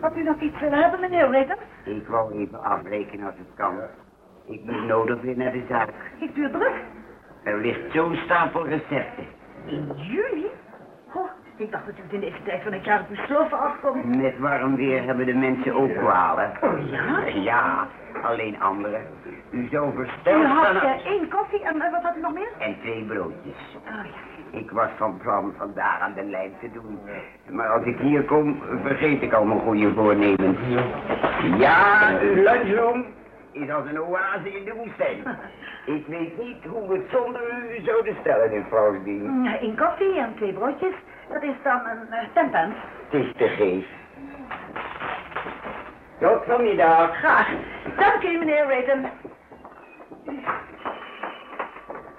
Had u nog iets willen hebben, meneer Ritter? Ik wou even afrekenen als het kan. Ik moet nodig weer naar de zaak. Heeft u het druk? Er ligt zo'n stapel recepten. In juli? Oh, ik dacht dat u het in deze tijd van het jaar op uw sloven afkomt. Met warm weer hebben de mensen ook kwalen. Oh ja? Ja, alleen anderen. U zou U versteld had zijn... eh, één koffie en eh, wat had u nog meer? En twee broodjes. Oh ja. Ik was van plan vandaag aan de lijn te doen. Maar als ik hier kom, vergeet ik al mijn goede voornemens. Ja, uw lunchroom is als een oase in de woestijn. Ik weet niet hoe we het zonder u zouden stellen in. Mm, Één koffie en twee broodjes. Dat is dan een uh, ten pence. Het is te geest. Tot vanmiddag. Graag. Dank u, meneer Raven.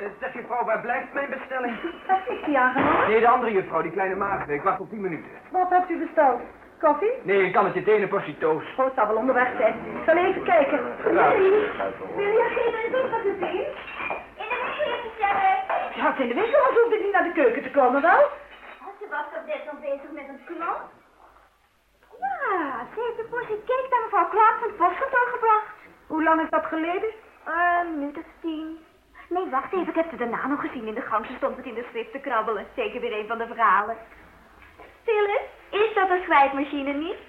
Eh, zeg juffrouw, waar blijft mijn bestelling? Heeft u aangenomen? Nee, de andere juffrouw, die kleine magere. Ik wacht op 10 minuten. Wat hebt u besteld? Koffie? Nee, ik kan het je thee en een portie toast. Oh, het zal wel onderweg zijn. Ik zal even kijken. Ja. Willy, wil je geen iets wat u zien? In de winkel zeggen. Ja, het in de winkel, als hoefde niet naar de keuken te komen, wel? Ze was toch net nog bezig met een knop? Ja, ze heeft een portie cake naar mevrouw Clark van het postkantoor gebracht. Hoe lang is dat geleden? Een minuut of tien. Nee, wacht even, ik heb ze daarna nog gezien in de gang. Ze stond het in de schrift te krabbelen. Zeker weer een van de verhalen. Phyllis, is dat een schrijfmachine niet?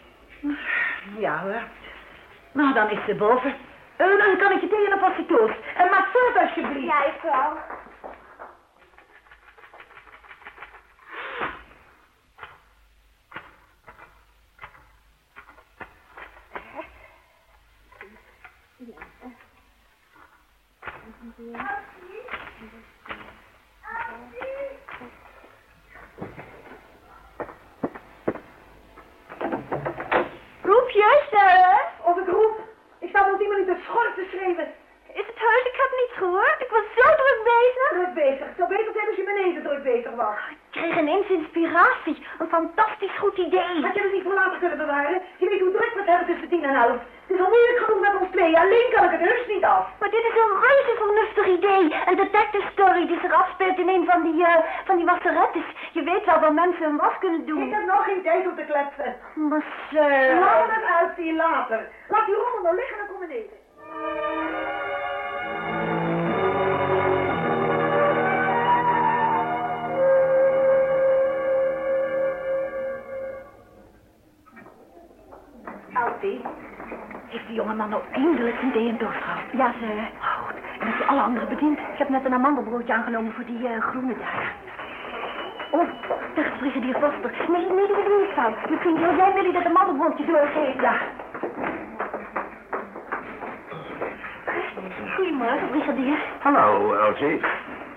Ja hoor. Nou, dan is ze boven. Eh, dan kan ik je thee en een portie toast. En maak voort alsjeblieft. Ja, ik wel. Roep je, Sarah? Of ik roep. Ik sta al tien minuten schor te schreeuwen. Is het heus? Ik heb niets gehoord. Ik was zo druk bezig. Druk bezig. Het zou beter zijn als je beneden druk bezig was. Ik kreeg ineens inspiratie. Een fantastisch goed idee. Had je het niet voor later kunnen bewaren? Je weet hoe druk we het hebben tussen tien en elf. Het is al moeilijk genoeg met ons twee. Alleen kan ik het heus niet af. Maar dit is een reuze vernuftig idee. Een detective story die zich afspeelt in een van die, eh, van die wasserettes. Je weet wel waar mensen hun was kunnen Ik doen. heb nog geen tijd om te kletsen. Maar Sarah... Laat het uitzien later. Laat die rommel nou liggen en kom beneden. Jongeman nou eindelijk zijn thee en? Ja, Sarah. Goed. En heb je alle anderen bediend? Ik heb net een amandelbroodje aangenomen voor die eh, groene daar. Oh, daar is brigadier Vosper. Nee, nee, dat is niet fout. Misschien wil jij Willy dat amandelbroodje doorgeven. Ja. Goedemorgen, brigadier. Hallo, Elsie.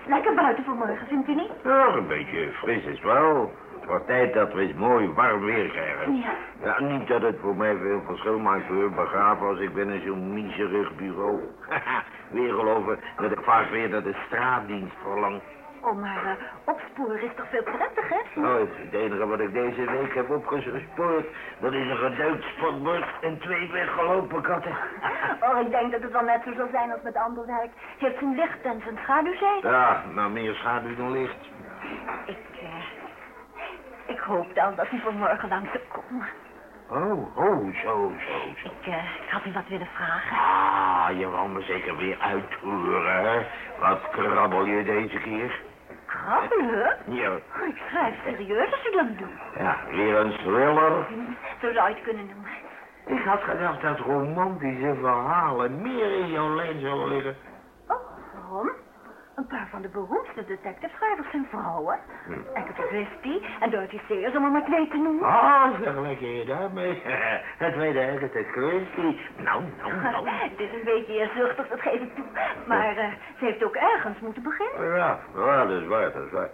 Lekker buiten vanmorgen, vindt u niet? Ja, een beetje fris is wel. Het wordt tijd dat we eens mooi warm weer krijgen. Ja. Ja, niet dat het voor mij veel verschil maakt voor begraven als ik ben in zo'n miserig bureau. weer geloven dat ik vaak weer naar de straatdienst verlang. Oh, maar eh, opsporen is toch veel prettig, hè? Nou, het enige wat ik deze week heb opgespoord, dat is een geduid spotbord en twee weggelopen katten. Oh, ik denk dat het wel net zo zal zijn als met ander werk. Heeft zijn licht en zijn schaduwzijde. Ja, maar meer schaduw dan licht. Ik, eh, ik hoopte al dat hij vanmorgen langs zou komen. Oh, oh, zo, zo, zo. Ik, eh, ik had u wat willen vragen. Ah, je wou me zeker weer uithoren, hè? Wat krabbel je deze keer? Krabbelen? Ja, Ik schrijf serieus als u dat doet. ja, weer een thriller. Zo zou je het kunnen noemen. Ik had gedacht dat romantische verhalen meer in jouw lijn zullen liggen. Oh, waarom? Een paar van de beroemdste detective-schrijvers zijn vrouwen. Agatha Christie en Dorothy Sayers, om er maar twee te noemen. Ah, vergelijk je daarmee? Het tweede Agatha Christie. Nou, nou, nou. Het is een beetje eerzuchtig, dat geef ik toe. Maar eh, ze heeft ook ergens moeten beginnen. Ja, ja, dat is waar, dat is waar.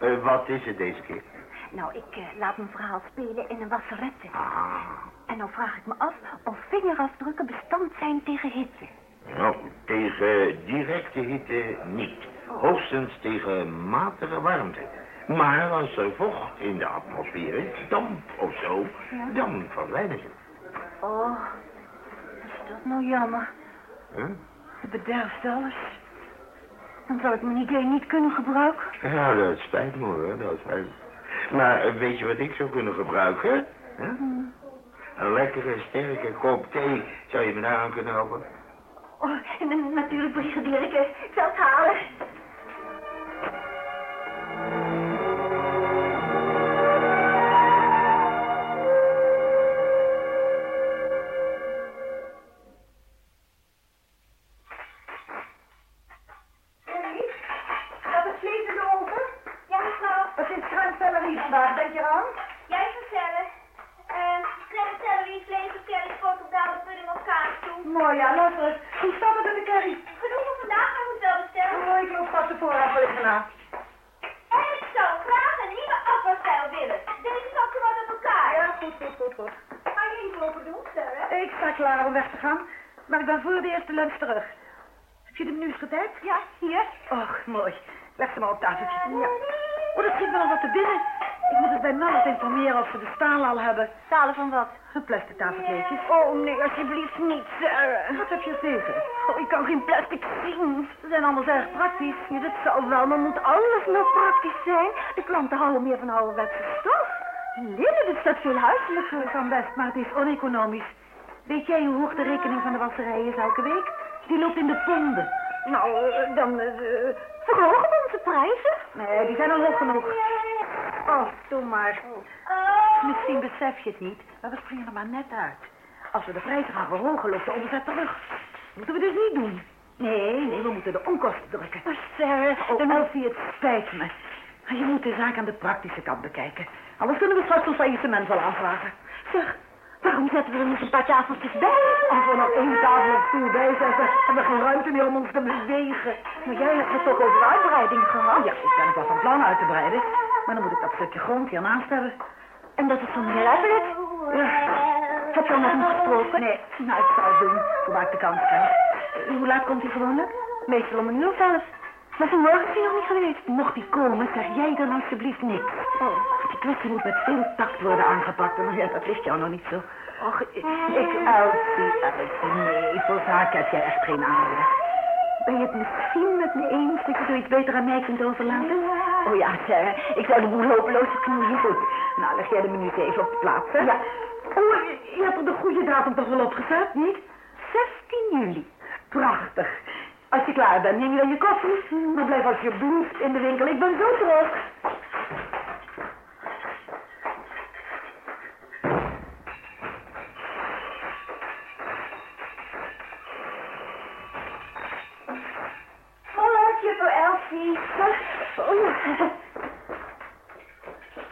Eh, wat is het deze keer? Nou, ik eh, laat mijn verhaal spelen in een wasserette. Ah, En nou vraag ik me af of vingerafdrukken bestand zijn tegen hitte. Nou, tegen directe hitte niet. Hoogstens tegen matige warmte. Maar als er vocht in de atmosfeer is, damp of zo, dan verdwijnen ze. Oh, is dat nou jammer. Huh? Het bederft alles. Dan zal ik mijn idee niet kunnen gebruiken. Ja, dat spijt me hoor, dat spijt me. Maar eh, weet je wat ik zou kunnen gebruiken? Huh? Een lekkere, sterke kop thee. Zou je me daar aan kunnen helpen? Oh, natuurlijk, brigadier, ik, ik zal het halen. Te gaan, maar ik ben voor de eerste lunch terug. Heb je de menus getypt? Ja, hier. Och, mooi. Leg ze maar op tafeltje. Ja. Oh, dat schiet me nog wat te binnen. Ik moet het bij Mellis informeren of ze de stalen al hebben. Stalen van wat? Plastic tafelkleedjes. Oh, nee, alsjeblieft niet, Sarah. Wat heb je tegen? Oh, ik kan geen plastic zien. Ze zijn anders erg praktisch. Ja, dat zal wel, maar moet alles nou praktisch zijn? De klanten houden meer van ouderwetse stof. Linnen, dit staat veel huiselijker. Dat kan best, maar het is oneconomisch. Weet jij hoe hoog de rekening van de wasserij is elke week? Die loopt in de ponden. Nou, dan eh, verhogen we onze prijzen. Nee, die zijn al hoog genoeg. Oh, doe maar. Misschien besef je het niet, maar we springen er maar net uit. Als we de prijzen gaan verhogen, loopt de omzet terug. Moeten we dus niet doen. Nee, nee, we moeten de onkosten drukken. Maar Sarah, Oh, dan Elfie, het spijt me. Maar je moet de zaak aan de praktische kant bekijken. Anders kunnen we straks ons faillissement wel aanvragen. Zeg, waarom zetten we er niet een paar tafeltjes bij? Als we nog één tafel of stoel bijzetten, hebben we geen ruimte meer om ons te bewegen. Maar jij hebt het toch over uitbreiding gehad? Ja, ik ben wel van plan uit te breiden. Maar dan moet ik dat stukje grond hier naast hebben. En dat is van meneer Everett? Heb je al met hem gesproken? Nee, nou, ik zou het doen, zodra ik de kans krijg. Eh, Hoe laat komt hij gewoonlijk? Meestal om een uur elf. Maar vanmorgen is hij nog niet geweest. Mocht die komen, zeg jij dan alsjeblieft niks. Oh. Die kwestie moet met veel tact worden aangepakt. En ja, dat ligt jou nog niet zo. Och, ik, ik Elsie, Elsie, nee, voor zaak heb jij echt geen aanleg. Ben je het misschien met me eens dat je zoiets beter aan mij kunt overlaten? Oh ja, Sarah, ik zou de boel hopeloos verknoeien. Goed, nou leg jij de minuut even op de plaats, hè? Ja. Oh, je- je hebt er de goede datum toch wel opgezet, niet? 16 juli. Prachtig. Als je klaar bent, neem je dan je koffie. Maar blijf alsjeblieft in de winkel. Ik ben zo terug. Elsie. Oh.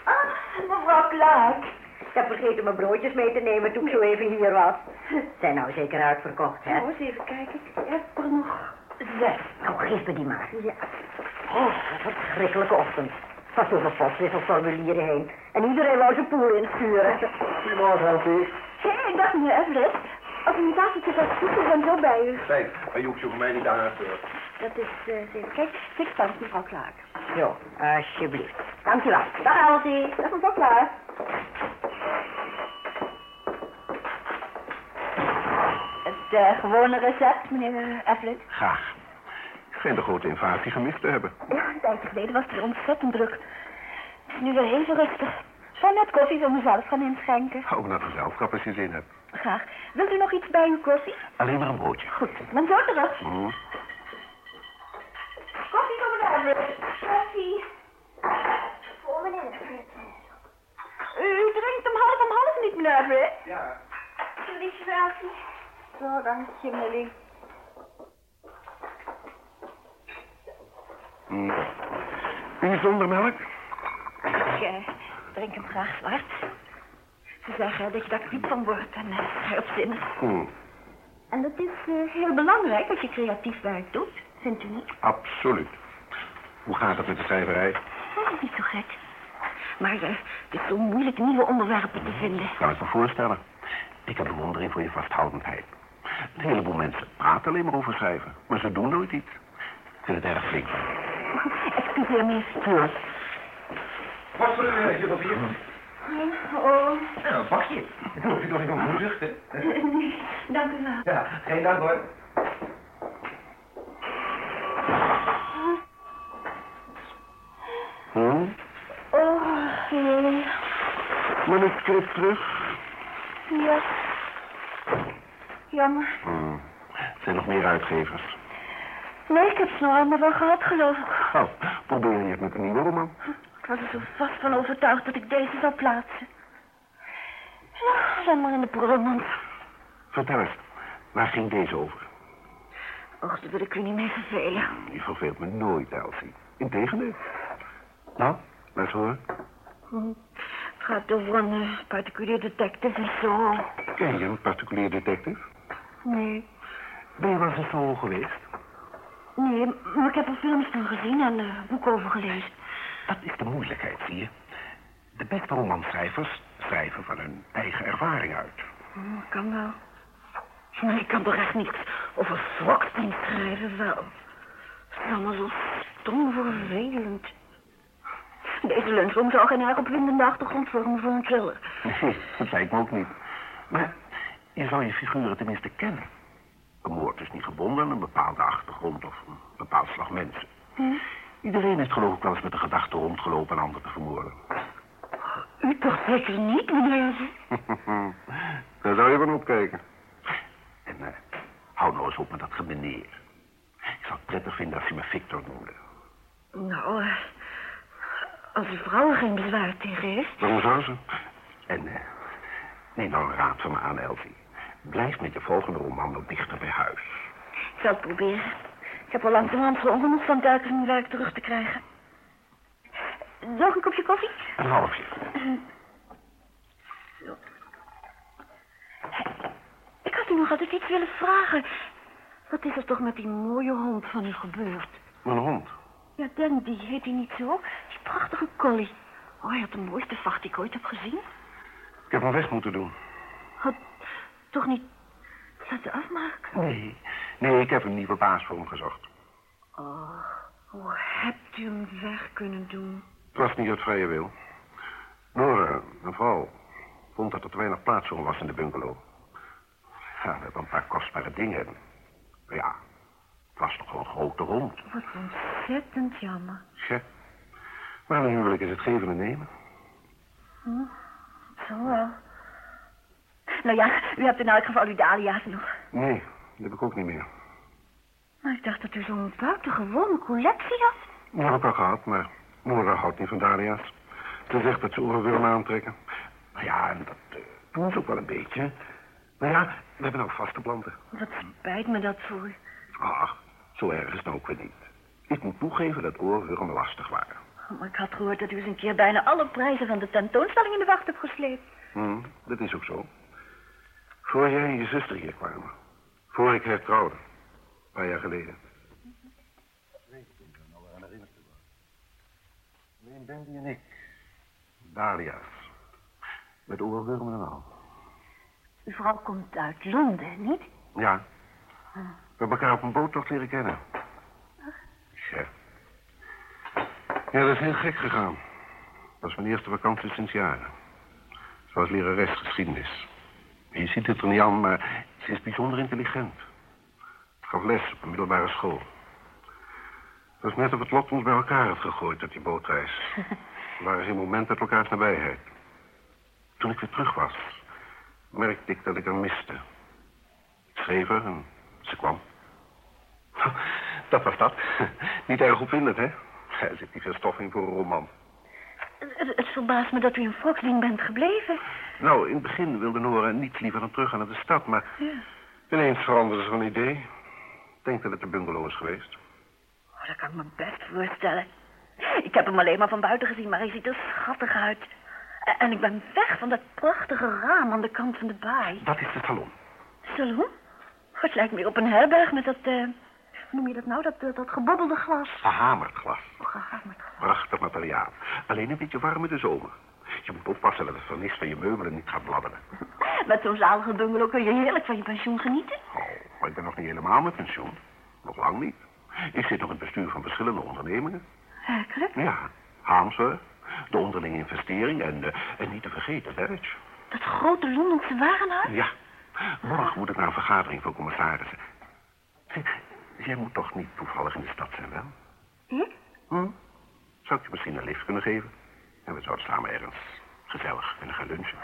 Ah, mevrouw Clark. Ik heb vergeten mijn broodjes mee te nemen toen ik zo even hier was. Zijn nou zeker uitverkocht, hè? Oh, eens even kijken. Ik heb er nog Zes. Nou, geef me die maar. Ja. Oh, wat een verschrikkelijke ochtend. Pas over postwisselformulieren heen. En iedereen wou zijn poel insturen. Goedemorgen, Elfie. Hé, dag meneer Everett. Als u een tafeltje gaat zoeken, ben zo bij u. Nee, maar je hoeft je voor mij niet aan sturen. Dat is, eh, even kijken, sixpence, mevrouw Clark. Zo, alsjeblieft. Dank u wel. Dag, Elsie. Dat is mevrouw Clark. Het eh, gewone recept, meneer Everett. Graag. Ik schijn de grote invasie gemist te hebben. Ja, een tijdje geleden was het hier ontzettend druk. Het is nu weer even rustig. Zou net koffie voor mezelf gaan inschenken. Hou naar gezelschap als je zin hebt. Graag. Wilt u nog iets bij uw koffie? Alleen maar een broodje. Goed, ik ben zo terug. Hm. Koffie voor meneer Everett. Koffie. Voor meneer Everett. U drinkt om half om half niet, meneer Everett. Ja. Alsjeblieft, Elsie. Zo, dank je, Millie. Hm. Uw zonder melk? Ik eh, drink hem graag zwart. Ze zeggen dat je daar kwiet van wordt en uh, scherpzinnig. Hm. En dat is eh, heel belangrijk als je creatief werk doet, vindt u niet? Absoluut. Hoe gaat het met de schrijverij? Oh, niet zo gek. Maar eh, het is zo moeilijk nieuwe onderwerpen te vinden. Kan ik me voorstellen. Ik heb bewondering voor je vasthoudendheid. Een heleboel mensen praten alleen maar over schrijven, maar ze doen nooit iets. Ik vind het erg flink. Excuseer me eens. Wat voor een uh, papier? Oh, Ja, een pakje. Dan hoef je toch niet om te zuchten. nee, dank u wel. Ja, geen dank hoor. Oh, nee. Manuscript terug. Ja. Jammer. Hmm. Er zijn nog meer uitgevers. Nee, ik heb ze nog allemaal wel gehad, geloof ik. Oh, probeer je het met een nieuwe roman. Ik was er zo vast van overtuigd dat ik deze zou plaatsen. Ja, dan maar in de prullenmand. Vertel eens, waar ging deze over? Och, daar wil ik u niet mee vervelen. Je verveelt me nooit, Elsie. Integendeel. Nou, laat horen. Hm. Het gaat over een uh, particulier detective en zo. Ken je een particulier detective? Nee. Ben je wel eens Soho geweest? Nee, maar ik heb er films van gezien en uh, boeken over gelezen. Dat is de moeilijkheid, zie je. De beste romanschrijvers schrijven van hun eigen ervaring uit. Oh, kan wel. Maar ik kan toch echt niets over Swakstein schrijven, wel. Het is allemaal zo stom vervelend. Deze lunchroom zou geen erg opwindende achtergrond vormen voor een thriller. Nee, dat lijkt me ook niet. Maar je zou je figuren tenminste kennen. Een moord is niet gebonden aan een bepaalde achtergrond of een bepaald slag mensen. Hm? Iedereen heeft geloof ik wel eens met de gedachte rondgelopen een ander te vermoorden. U toch zeker niet, meneer? Daar zou je van opkijken. En uh, hou nou eens op met dat gemeneer. Ik zou het prettig vinden als je me Victor noemde. Nou, uh, als uw vrouw er geen bezwaar tegen heeft. Waarom zou ze? En uh, neem nou een raad van me aan, Elsie. Blijf met je volgende roman wat dichter bij huis. Ik zal het proberen. Ik heb al langzamerhand zo genoeg van telkens mijn werk terug te krijgen. Nog een kopje koffie? Een halfje. Zo. Ik had u nog altijd iets willen vragen. Wat is er toch met die mooie hond van u gebeurd? Mijn hond? Ja, Dandy, heet hij niet zo? Die prachtige collie. Oh, hij had de mooiste vacht die ik ooit heb gezien. Ik heb hem weg moeten doen. Had toch niet laten afmaken? Nee, nee, ik heb een nieuwe baas voor hem gezocht. Oh, hoe hebt u hem weg kunnen doen? Het was niet uit vrije wil. Nora, mijn vrouw, vond dat er te weinig plaats voor hem was in de bungalow. Ja, we hebben een paar kostbare dingen. Ja, het was toch wel een grote hond. Wat ontzettend jammer. Ja. Maar een huwelijk is het geven en nemen. Hm, zo wel. Nou ja, u hebt in elk geval uw dahlia's nog. Nee, dat heb ik ook niet meer. Maar ik dacht dat u zo'n buitengewone collectie had. Ja, heb ik al gehad, maar Nora houdt niet van dahlia's. Ze zegt dat ze oren aantrekken. Nou ja, en dat uh, doen ze ook wel een beetje. Maar ja, we hebben ook vaste planten. Wat spijt me dat voor u. Ach, zo erg is het ook weer niet. Ik moet toegeven dat oorwurmen lastig waren. Oh, maar ik had gehoord dat u eens een keer bijna alle prijzen van de tentoonstelling in de wacht hebt gesleept. Hm, dat is ook zo. Voor jij en je zuster hier kwamen. Voor ik hertrouwde. Een paar jaar geleden. Nee, Bendy en ik. Dahlia's. Met oorwurmen en al. Uw vrouw komt uit Londen, niet? Ja. We hebben elkaar op een boottocht leren kennen. Ja. Ja, dat is heel gek gegaan. Dat was mijn eerste vakantie sinds jaren. Ze was lerares geschiedenis. Je ziet het er niet aan, maar ze is bijzonder intelligent. Ze gaf les op een middelbare school. Het was net of het lot ons bij elkaar had gegooid op die bootreis. We waren geen moment uit elkaars nabijheid. Toen ik weer terug was, merkte ik dat ik haar miste. Ik schreef haar en ze kwam. Dat was dat. Niet erg opwindend, hè? Er zit niet veel stof in voor een roman. Het, het verbaast me dat u in Foxling bent gebleven. Nou, in het begin wilde Nora niets liever dan terug naar de stad, maar... Ja. Ineens veranderde ze van idee. Ik denk dat het de bungalow is geweest. Oh, dat kan ik me best voorstellen. Ik heb hem alleen maar van buiten gezien, maar hij ziet er schattig uit. En ik ben weg van dat prachtige raam aan de kant van de baai. Dat is de salon. Salon? Het lijkt meer op een herberg met dat, uh, hoe noem je dat nou, dat, dat, dat gebobbelde glas. Gehamerd glas. Oh, gehamerd glas. Prachtig materiaal. Alleen een beetje warm in de zomer. Je moet oppassen dat het vernis van je meubelen niet gaat bladderen. Met zo'n zalige bungalow kun je heerlijk van je pensioen genieten. Oh, maar ik ben nog niet helemaal met pensioen. Nog lang niet. Ik zit nog in het bestuur van verschillende ondernemingen. Werkelijk? Ja, Haamse, de onderlinge investering en, uh, en niet te vergeten, Dulwich. Dat grote Londense warenhuis? Ja. Morgen moet ik naar een vergadering van commissarissen. Zeg, jij moet toch niet toevallig in de stad zijn, wel? Ik? Hm? Zou ik je misschien een lift kunnen geven? En we zouden samen ergens gezellig kunnen gaan lunchen.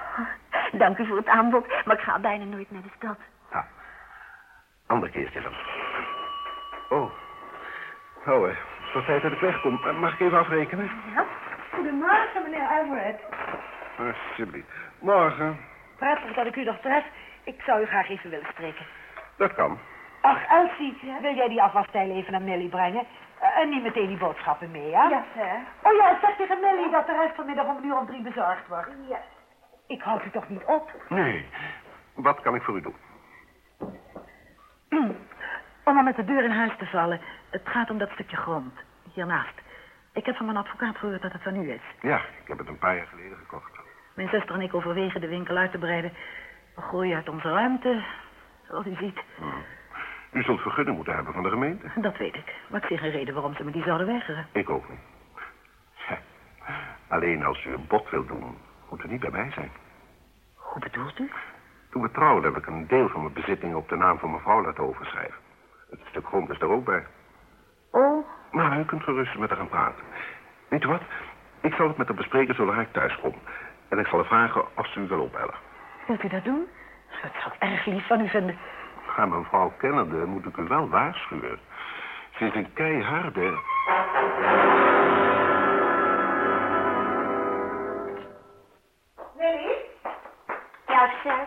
Dank u voor het aanbod, maar ik ga bijna nooit naar de stad. Nou, ander keertje dan. Oh. Oh, eh, tijd dat ik wegkom. Eh, Mag ik even afrekenen? Ja. Goedemorgen, meneer Everett. Alsjeblieft. Morgen. Prettig dat ik u nog tref. Ik zou u graag even willen spreken. Dat kan. Ach, Elsie, wil jij die afwastijl even naar Millie brengen? Eh, En niet meteen die boodschappen mee, ja? Ja, sir. Oh ja, zeg tegen Millie dat de rest vanmiddag om een uur om drie bezorgd wordt. Ja. Ik houd u toch niet op? Nee. Wat kan ik voor u doen? Om maar met de deur in huis te vallen. Het gaat om dat stukje grond, hiernaast. Ik heb van mijn advocaat gehoord dat het van u is. Ja, ik heb het een paar jaar geleden gekocht. Mijn zuster en ik overwegen de winkel uit te breiden. We groeien uit onze ruimte, zoals u ziet. U zult vergunning moeten hebben van de gemeente. Dat weet ik. Maar ik zie geen reden waarom ze me die zouden weigeren. Ik ook niet. Ja. Alleen als u een bod wilt doen, moet u niet bij mij zijn. Hoe bedoelt u? Toen we trouwden heb ik een deel van mijn bezittingen op de naam van mevrouw laten overschrijven. Het stuk grond is er ook bij. Oh, Maar u kunt gerust met haar gaan praten. Weet u wat? Ik zal het met haar bespreken zodra ik thuis kom. En ik zal haar vragen of ze u wil opbellen. Wilt u dat doen? Dat zou ik erg lief van u vinden. Ga mevrouw kennende, moet ik u wel waarschuwen. Ze is een keiharde... Millie? Ja, sir.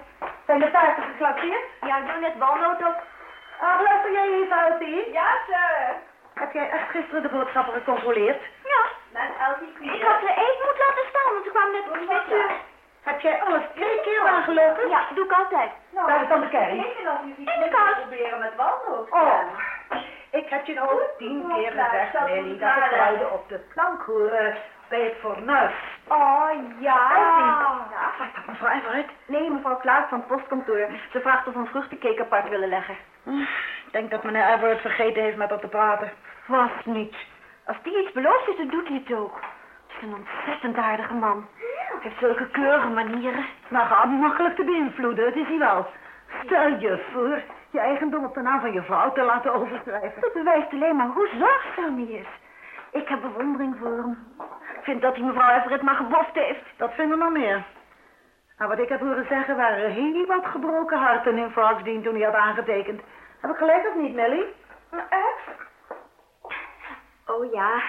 Zijn de taarten geklappeerd? Ja, ik doe net walnoot op. Ach, luister jij even, Elsie? Ja, sir. Heb jij echt gisteren de boodschappen gecontroleerd? Ja. Met Elsie Ik had ze even moeten laten staan, want ze kwamen net zes uur. Heb jij alles drie keer aangelopen? Ja, doe ik altijd. Daar is dan de kerry. In de kast. proberen met walnoot. Oh, ik heb je nou al tien keer gezegd, Nelly, dat de kruiden op de plank horen bij het fornuis. Oh, ja. Ja, wat dat mevrouw Everett? Nee, mevrouw Klaas van het postkantoor. Ze vraagt of we een vruchtencake apart willen leggen. Ik denk dat meneer Everett vergeten heeft met haar te praten. Vast niet. Als die iets belooft is, dan doet hij het ook. Het is een ontzettend aardige man. Hij heeft zulke keurige manieren. Maar gaat makkelijk te beïnvloeden, dat is hij wel. Stel je voor je eigendom op de naam van je vrouw te laten overschrijven. Dat bewijst alleen maar hoe zorgzaam hij is. Ik heb bewondering voor hem. Ik vind dat hij mevrouw Everett maar geboft heeft. Dat vinden nog meer. Maar wat ik heb horen zeggen waren heel wat gebroken harten in Frogsdean toen hij had aangetekend. Heb ik gelijk of niet, Nelly? Echt? Oh ja,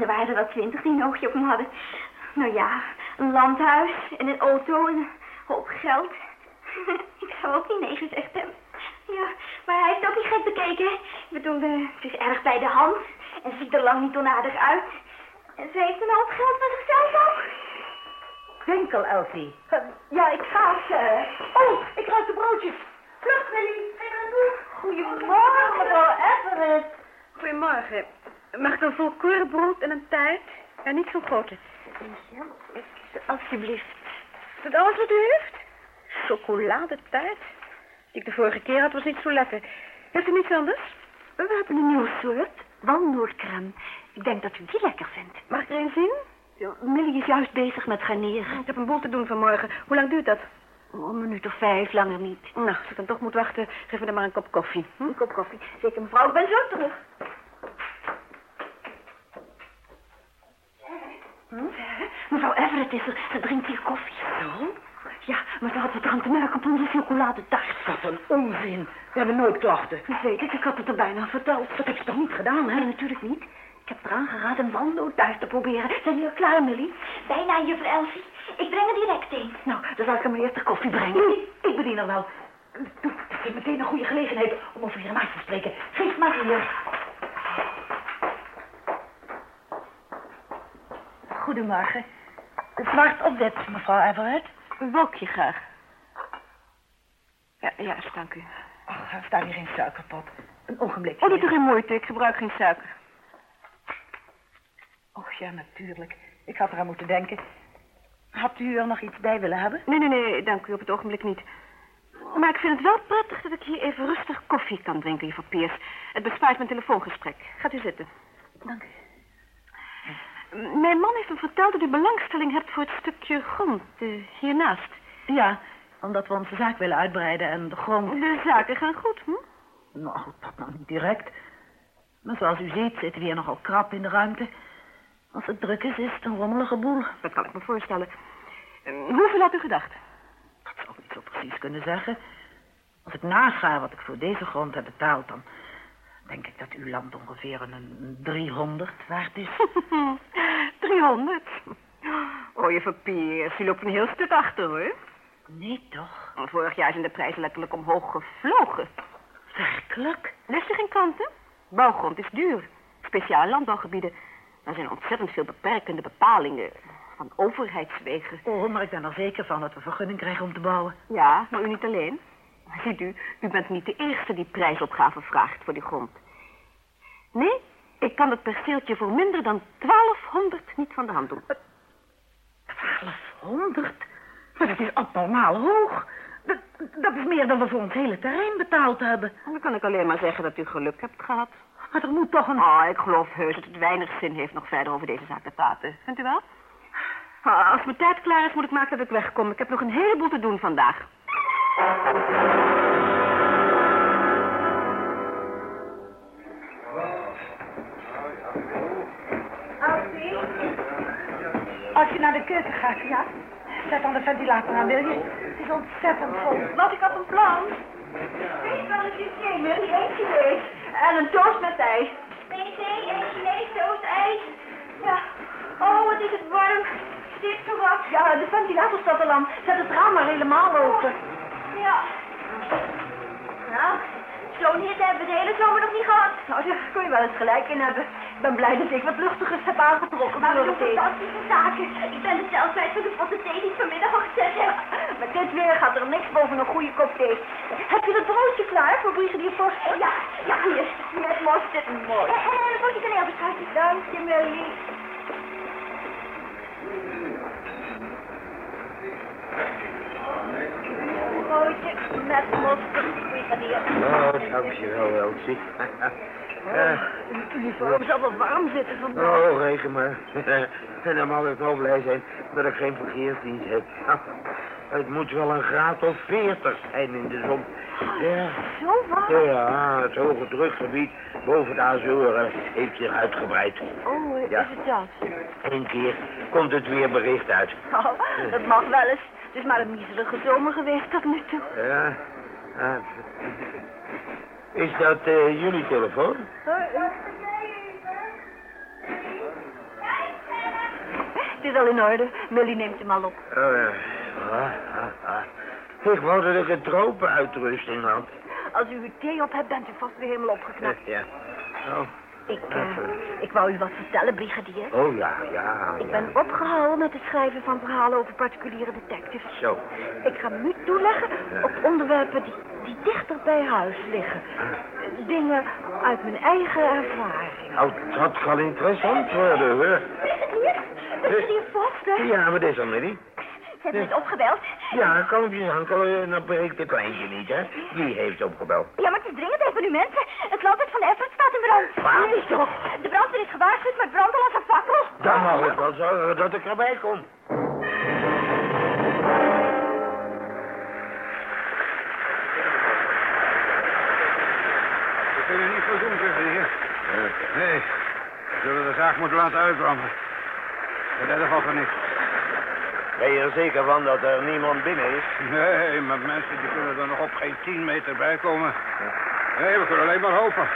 er waren er wel twintig die een oogje op hem hadden. Nou ja, een landhuis en een auto en een hoop geld. Ik zou ook niet nee gezegd hebben. Ja, maar hij heeft ook niet gek bekeken. Ik bedoel, eh, het is erg bij de hand en ziet er lang niet onaardig uit. En ze heeft een hoop geld voor zichzelf ook. Winkel, Elsie. Ja, ik ga, sir. Oh, ik ruik de broodjes. Vlug, Nelly. Ga je naartoe? Goedemorgen, mevrouw Everett. Goedemorgen. Mag ik een volkoren brood en een taart? Ja, niet zo'n grote. Ja, alsjeblieft. Is dat alles wat u heeft? Chocoladetaart? Die ik de vorige keer had, was niet zo lekker. Heeft u niets anders? We hebben een nieuw soort, walnootcrème. Ik denk dat u die lekker vindt. Mag ik er een zien? Ja, Millie is juist bezig met garneren. Ik heb een boel te doen vanmorgen. Hoe lang duurt dat? Oh, een minuut of vijf, langer niet. Nou, als ik dan toch moet wachten, geef me dan maar een kop koffie. Hm? Een kop koffie. Zeker, mevrouw. Ik ben zo terug. Hm? Mevrouw Everett is er. Ze drinkt hier koffie. Zo? Ja, maar ze had wat aan te merken op onze chocoladetaart. Wat een onzin. We hebben nooit klachten. Dat weet ik, ik had het er bijna verteld. Dat heb je toch niet gedaan, hè? Nee, natuurlijk niet. Ik heb eraan geraden een walnoot te proberen. Zijn jullie klaar, Millie? Bijna, juffrouw Elsie. Ik breng er direct een. Nou, dan zal ik hem eerst de koffie brengen. Ik, ik bedien er wel. Doe, dat is meteen een goede gelegenheid om over je maat te spreken. Geef maar hier. Goedemorgen. Zwart of wit, mevrouw Everett? Een wolkje graag. Ja, ja, dank u. Ach, er staat hier geen suikerpot. Een ogenblik. Oh, doet u geen moeite. Ik gebruik geen suiker. Och ja, natuurlijk. Ik had eraan moeten denken. Had u er nog iets bij willen hebben? Nee, nee, nee, dank u op het ogenblik niet. Maar ik vind het wel prettig dat ik hier even rustig koffie kan drinken, juffrouw Piers. Het bespaart mijn telefoongesprek. Gaat u zitten. Dank u. Mijn man heeft me verteld dat u belangstelling hebt voor het stukje grond eh, hiernaast. Ja, omdat we onze zaak willen uitbreiden en de grond... De zaken gaan goed, hm? Nou, dat nou niet direct. Maar zoals u ziet zitten we hier nogal krap in de ruimte. Als het druk is, is het een rommelige boel. Dat kan ik me voorstellen. Eh, hoeveel had u gedacht? kunnen zeggen. Als ik naga wat ik voor deze grond heb betaald, dan denk ik dat uw land ongeveer een, een 300 waard is. 300. Oh, je papier. Je loopt een heel stuk achter, hoor. Nee, toch? Vorig jaar zijn de prijzen letterlijk omhoog gevlogen. Werkelijk? Les je geen kanten? Bouwgrond is duur. Speciaal landbouwgebieden. Er zijn ontzettend veel beperkende bepalingen van overheidswegen. Oh, maar ik ben er zeker van dat we vergunning krijgen om te bouwen. Ja, maar u niet alleen. Ziet u, u bent niet de eerste die prijsopgave vraagt voor die grond. Nee, ik kan het perceeltje voor minder dan 1200 niet van de hand doen. 1200? Maar dat is abnormaal hoog. Dat, dat is meer dan we voor ons hele terrein betaald hebben. Dan kan ik alleen maar zeggen dat u geluk hebt gehad. Maar er moet toch een... Oh, ik geloof heus dat het weinig zin heeft nog verder over deze zaak te praten. Vindt u wel? Ah, als mijn tijd klaar is, moet ik maken dat ik wegkom. Ik heb nog een heleboel te doen vandaag. Als je naar de keuken gaat, ja, zet dan de ventilator aan, wil je? Het is ontzettend vol. Wat ik had een plan. Wees wel een systeem, die één Chinees. En een toast met ijs. PC en Chinees toast ijs. Ja. Oh, wat is het warm. Dit zo wat. Ja, de ventilator staat al aan. Zet het raam maar helemaal open. Ja. Nou, zo'n hitte hebben we de hele zomer nog niet gehad. Nou, daar kun je wel eens gelijk in hebben. Ik ben blij dat ik wat luchtigers heb aangetrokken. Maar we doen fantastische zaken. Ik ben het zelfs bij voor de potten thee die ik vanmiddag al gezet heb. Met dit weer gaat er niks boven een goede kop thee. Heb je dat broodje klaar voor Brigadier Post? Ja, ja, hier. Met mosterd. Mooi. En, en een potje kaneelbeschuitjes. Dank je, Millie. Broodje met mosterd. Oh, dankjewel, Elsie. Eh, Die vrouw zal wel warm zitten vandaag. oh, regen maar. en dan mag ik wel blij zijn dat ik geen verkeersdienst heb. Het moet wel een graad of veertig zijn in de zon. Ja, Zo warm. ja het hoge drukgebied boven de Azoren heeft zich uitgebreid. Oh, Ja. is het dat? Eén keer komt het weerbericht uit. Oh, dat mag wel eens. Het is maar een miserige zomer geweest tot nu toe. Ja. ah, is dat eh, jullie telefoon? Het is al in orde. Millie neemt hem al op. Oh ja. Ah, ah, ah. Ik wou dat ik een tropenuitrusting had. Als u uw thee op hebt, bent u vast weer helemaal opgeknapt. Ja. Oh, Ik, eh, ik wou u wat vertellen, brigadier. oh ja, ja. Ik ja. ben opgehouden met het schrijven van verhalen over particuliere detectives. Zo. Ik ga nu toeleggen op onderwerpen die, die dichter bij huis liggen. Dingen uit mijn eigen ervaring. Nou, dat kan interessant worden, hoor. Brigadier, brigadier Foster. Ja, dit is niet. Ze hebben het opgebeld. Ja, kalmpjes Ankel, en dan breekt het kleintje niet, hè? Die heeft opgebeld. Ja, maar het is dringend even nu, mensen. Het landhuis van Everett staat in brand. Wat? Nee, toch? De brandweer is gewaarschuwd met brand al als een fakkel. Dan mag ik wel zorgen dat ik erbij kom. We kunnen niet veel doen, zeg hier. Nee, we zullen de zaak moeten laten uitbranden. Dat redden valt er niks. Ben je er zeker van dat er niemand binnen is? Nee, maar mensen die kunnen er nog op geen 10 meter bij komen. Nee, we kunnen alleen maar hopen.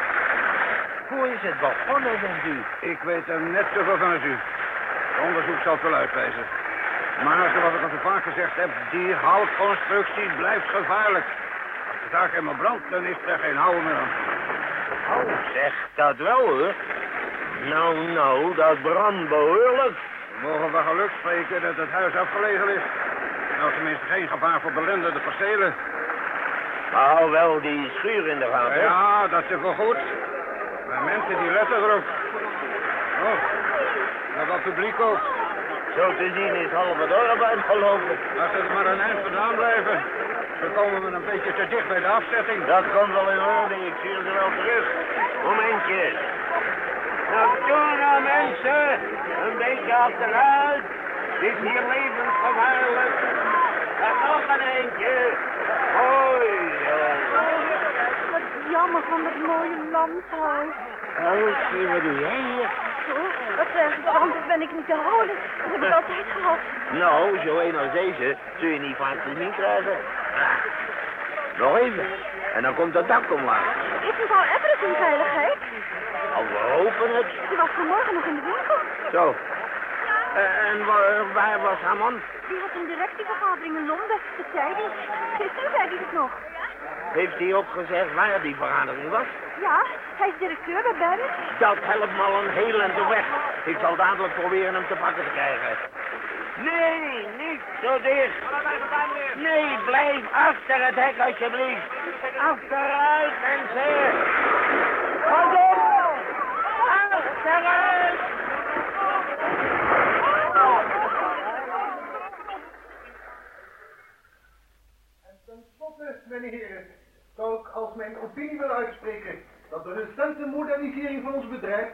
Hoe is het begonnen, denkt u? Ik weet er net zoveel van als u. Het onderzoek zal het wel uitwijzen. Maar zoals ik al zo vaak gezegd heb, die houtconstructie blijft gevaarlijk. Als de zaak helemaal brandt, dan is er geen houden meer aan. Oh, zeg dat wel, hoor. Nou, nou, dat brandt behoorlijk. We mogen van geluk spreken dat het huis afgelegen is. Nou, tenminste geen gevaar voor belendende percelen. Hou wel die schuur in de gaten. Ja, dat is wel goed. Maar mensen die letten erop. Oh, dat wat publiek ook. Zo te zien is half het dorp uitgelopen. Als ze er maar een eind vandaan blijven. Dan komen we een beetje te dicht bij de afzetting. Dat komt wel in orde, ik zie ze wel terug. Momentje. Nou, toe nou mensen. Een beetje achteruit. Het is hier levensgevaarlijk. En nog een eentje. Hoi. Wat jammer van dat mooie landhuis. Elsie, wat doe jij hier? Wat zeg, anders ben ik niet te houden. Dat heb ik altijd gehad. Nou, zo een als deze zul je niet vaak te zien krijgen. Ja. Nog even. En dan komt het dak omlaag. Is mevrouw Everett in veiligheid? Al we hopen het. Die was vanmorgen nog in de winkel. Zo. Eh, en wa- waar was haar man? Die had een directievergadering in Londen. Dat zei hij. Gisteren zei hij het nog. Heeft hij ook gezegd waar die vergadering was? Ja, hij is directeur bij Barrett. Dat helpt me al een heel eind weg. Ik zal dadelijk proberen hem te pakken te krijgen. Nee, niet zo dicht. Nee, blijf achter het hek alsjeblieft. Achteruit, mensen. Pas op. Achteruit. Ten slotte, meneer heren, zou ik als mijn opinie willen uitspreken dat de recente modernisering van ons bedrijf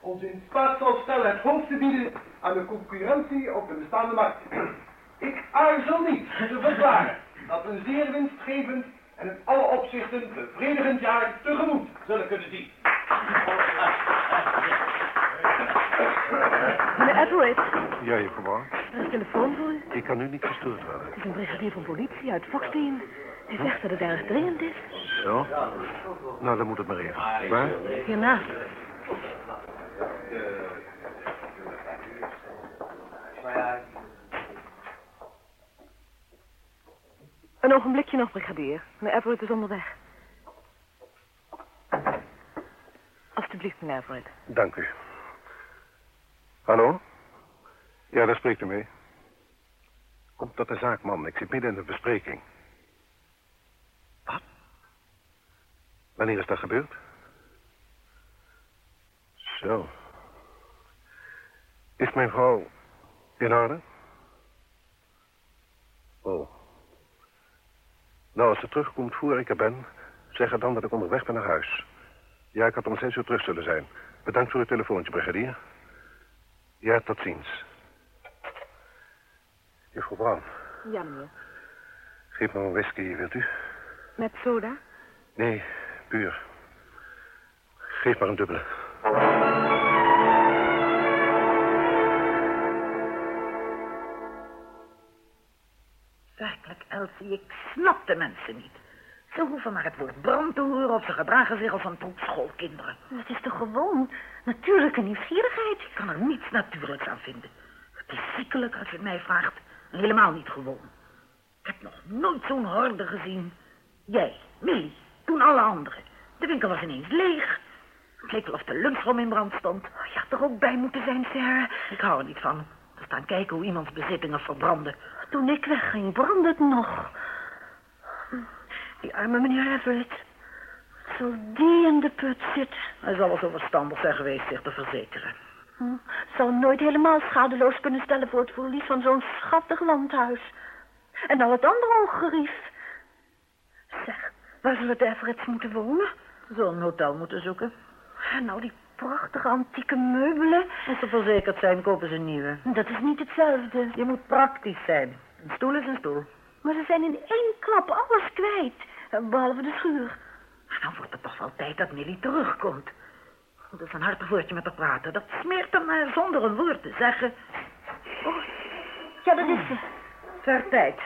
ons in staat zal stellen het hoofd te bieden aan de concurrentie op de bestaande markt. Ik aarzel niet te verklaren dat een zeer winstgevend en in alle opzichten bevredigend jaar tegemoet zullen kunnen zien. Meneer Everett, Ja, juffrouw er is een telefoon voor u. Ik kan nu niet gestoord worden. Het is een brigadier van politie uit Foxteen. Hij zegt dat het erg dringend is. Zo? Nou, dan moet het maar even. Waar? Hiernaast. Een ogenblikje nog, brigadier. Meneer Everett is onderweg. Alsjeblieft, meneer Everett. Dank u. Hallo? Ja, daar spreekt u mee. Komt dat de zaak, man? Ik zit midden in een bespreking. Wat? Wanneer is dat gebeurd? Zo. Is mijn vrouw in orde? Oh. Nou, als ze terugkomt voor ik er ben, zeg haar dan dat ik onderweg ben naar huis. Ja, ik had om zes uur terug zullen zijn. Bedankt voor uw telefoontje, brigadier. Ja, tot ziens. Juffrouw Brown, Ja, meneer. geef me een whisky, wilt u? Met soda? Nee, puur. Geef maar een dubbele. Werkelijk, Elsie, ik snap de mensen niet. Ze hoeven maar het woord brand te horen of ze gedragen zich als een troep schoolkinderen. Het is toch gewoon natuurlijke nieuwsgierigheid? Ik kan er niets natuurlijks aan vinden. Het is ziekelijk als je het mij vraagt. Helemaal niet gewoon. Ik heb nog nooit zo'n horde gezien. Jij, Millie, toen alle anderen. De winkel was ineens leeg. Het leek wel of de lunchroom in brand stond. Je had er ook bij moeten zijn, Sarah. Ik hou er niet van. Te staan kijken hoe iemands bezittingen verbranden. Toen ik wegging, brandde het nog. Die arme meneer Everett. Zal die in de put zitten? Hij zal wel zo verstandig zijn geweest zich te verzekeren. Hm, Zal nooit helemaal schadeloos kunnen stellen voor het verlies van zo'n schattig landhuis. En dan het andere ongerief. Zeg, waar zullen de Everetts moeten wonen? Zullen een hotel moeten zoeken. En nou die prachtige antieke meubelen. Als ze verzekerd zijn, kopen ze nieuwe. Dat is niet hetzelfde. Je moet praktisch zijn. Een stoel is een stoel. Maar ze zijn in één klap alles kwijt. eh, Behalve de schuur. Maar dan wordt het toch wel tijd dat Millie terugkomt. Dat is een hartig woordje met haar praten. Dat smeert hem maar zonder een woord te zeggen. Oh, ja, dat is ze. Ver tijd.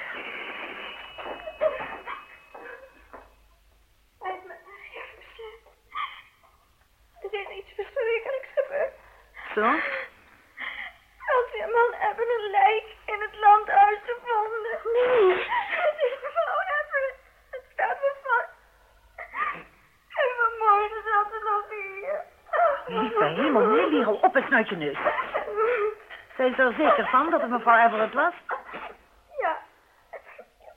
Er is iets verschrikkelijks gebeurd. Zo? Als we man hebben een lijk in het landhuis gevonden. Nee. Het is mevrouw Everett. Het staat me vast. En vanmorgen zat ze nog hier. Lieve hemel, Millie, hou op eens uit je neus. Zijn ze er zeker van dat het mevrouw Everett was? Ja.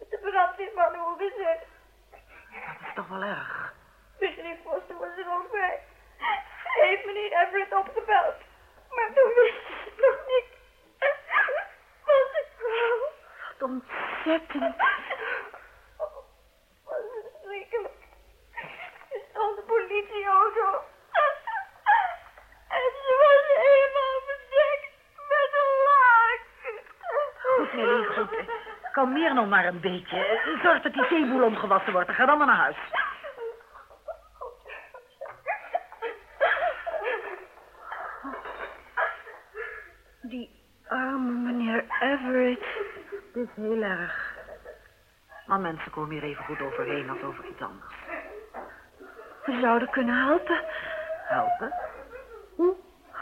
De brandweerman horen ze. Dat is toch wel erg. Meneer Foster was er ook bij. Hij heeft meneer Everett opgebeld. Maar toen wist ze het nog niet. Was het vrouw. Wat ontzettend. Wat verschrikkelijk. Er stond een politieauto. Kalmeer nog maar een beetje. Zorg dat die theeboel omgewassen wordt ga dan maar naar huis. Arme meneer Everett. Het is heel erg. Maar mensen komen hier even goed overheen als over iets anders. We zouden kunnen helpen. Helpen? Hoe?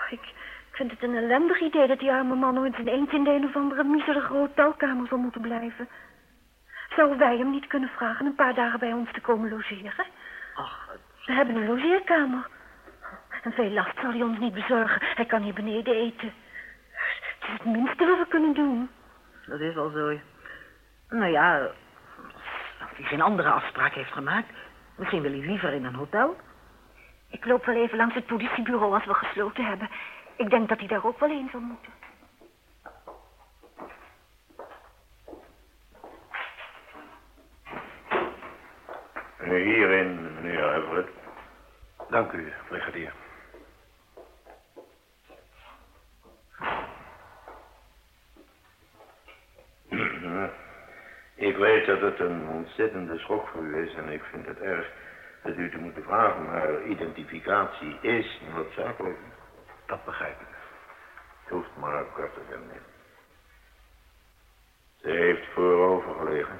Ik, ik vind het een ellendig idee dat die arme man nooit in eentje in de een of andere miserige hotelkamer zal moeten blijven. Zouden wij hem niet kunnen vragen een paar dagen bij ons te komen logeren? Ach, We hebben een logeerkamer. En veel last zal hij ons niet bezorgen. Hij kan hier beneden eten. Het is het minste wat we kunnen doen. dat is wel zo. Nou ja, als hij geen andere afspraak heeft gemaakt... misschien wil hij liever in een hotel. Ik loop wel even langs het politiebureau als we gesloten hebben. Ik denk dat hij daar ook wel heen zal moeten. Hierin, meneer Everett. Dank u, brigadier. Ik weet dat het een ontzettende schok voor u is en ik vind het erg dat u te moeten vragen, maar identificatie is noodzakelijk. Dat begrijp ik. Het hoeft maar kort te zijn. meneer. Ze heeft voorover gelegen.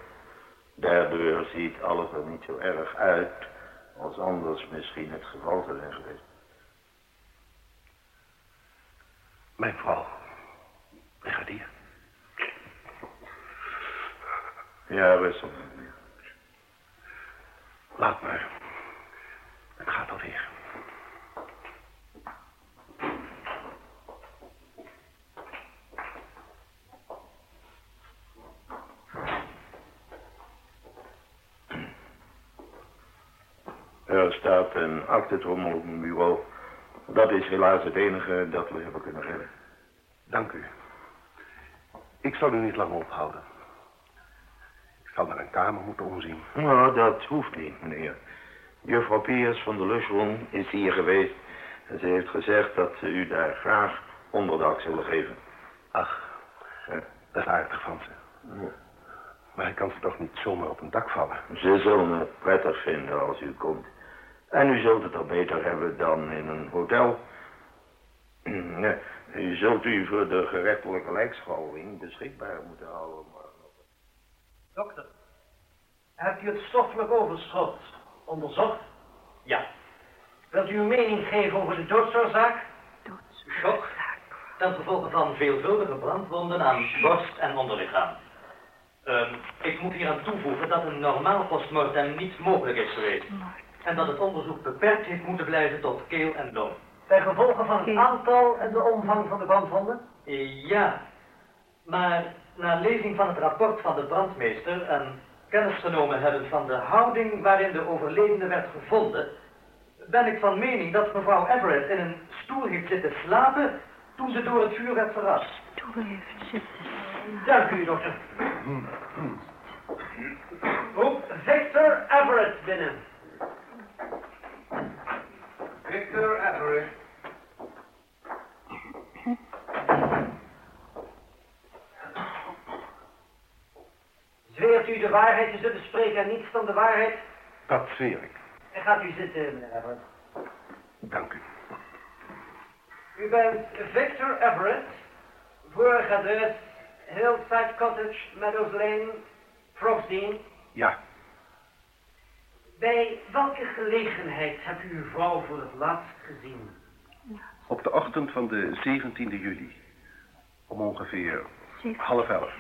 Daardoor ziet alles er niet zo erg uit als anders misschien het geval zou zijn geweest. Mijn vrouw. Brigadier. Ja, best wel. Laat maar. Het gaat alweer. Er staat een aktentrommel op mijn bureau. Dat is helaas het enige dat we hebben kunnen redden. Dank u. Ik zal u niet lang ophouden. Ik zal naar een kamer moeten omzien. Nou, dat hoeft niet, meneer. Juffrouw Piers van de Lushroom is hier geweest en ze heeft gezegd dat ze u daar graag onderdak zullen geven. Ach, Ja. dat is aardig van ze. Maar ik kan ze toch niet zomaar op een dak vallen? Ze zullen het prettig vinden als u komt. En u zult het er beter hebben dan in een hotel. U zult u voor de gerechtelijke lijkschouwing beschikbaar moeten houden. Maar... Dokter, hebt u het stoffelijk overschot onderzocht? Ja. Wilt u uw mening geven over de doodsoorzaak? Schok ten gevolge van veelvuldige brandwonden aan borst en onderlichaam. Ehm, ik moet hier aan toevoegen dat een normaal postmortem niet mogelijk is geweest. En dat het onderzoek beperkt heeft moeten blijven tot keel en long. Ten gevolge van het aantal en de omvang van de brandwonden? Ja, maar na lezing van het rapport van de brandmeester en kennis genomen hebben van de houding waarin de overledene werd gevonden, ben ik van mening dat mevrouw Everett in een stoel heeft zitten slapen toen ze door het vuur werd verrast. Stoel heeft zitten. Dank u, dokter. Roep Victor Everett binnen. Victor Everett. Zweert u de waarheid te zullen spreken en niets dan de waarheid? Dat zweer ik. En gaat u zitten, meneer Everett. Dank u. U bent Victor Everett, vorig adres Hillside Cottage, Meadows Lane, Frostdean. Ja, Bij welke gelegenheid hebt u uw vrouw voor het laatst gezien? op de ochtend van de 17e juli. Om ongeveer half elf.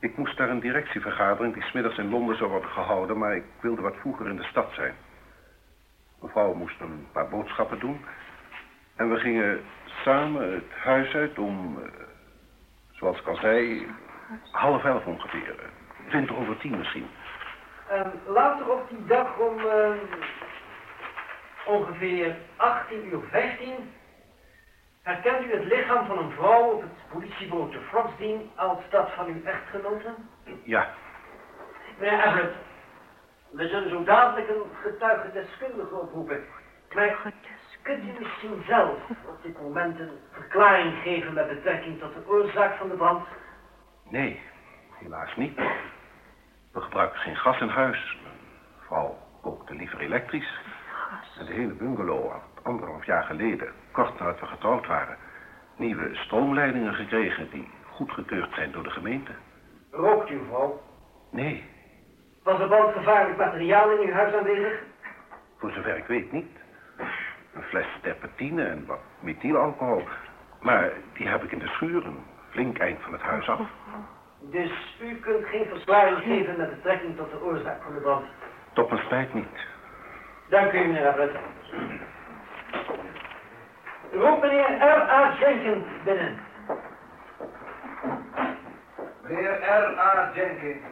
Ik moest naar een directievergadering die smiddags in Londen zou worden gehouden, maar ik wilde wat vroeger in de stad zijn. Mevrouw moest een paar boodschappen doen. En we gingen samen het huis uit om, eh, zoals ik al zei, half elf ongeveer. Twintig over tien misschien. En later op die dag om eh, ongeveer 18 uur 15 herkent u het lichaam van een vrouw op het politiebureau te Frostdean als dat van uw echtgenote? Ja, Meneer Everett, we zullen zo dadelijk een getuigendeskundige oproepen. Maar kunt u misschien zelf op dit moment een verklaring geven met betrekking tot de oorzaak van de brand? nee, helaas niet. We gebruiken geen gas in huis. Mevrouw kookte liever elektrisch. En de hele bungalow, anderhalf jaar geleden, kort nadat we getrouwd waren, nieuwe stroomleidingen gekregen die goedgekeurd zijn door de gemeente. Rookt u, mevrouw? Nee, Was er brandgevaarlijk materiaal in uw huis aanwezig? voor zover ik weet niet. Een fles terpentine en wat methylalcohol. Maar die heb ik in de schuur, een flink eind van het huis af. Dus u kunt geen verklaring geven met betrekking tot de oorzaak van de brand. Tot mijn spijt niet. Dank u, meneer Everett. Roep meneer R.A. Jenkins binnen. Meneer R.A. Jenkins.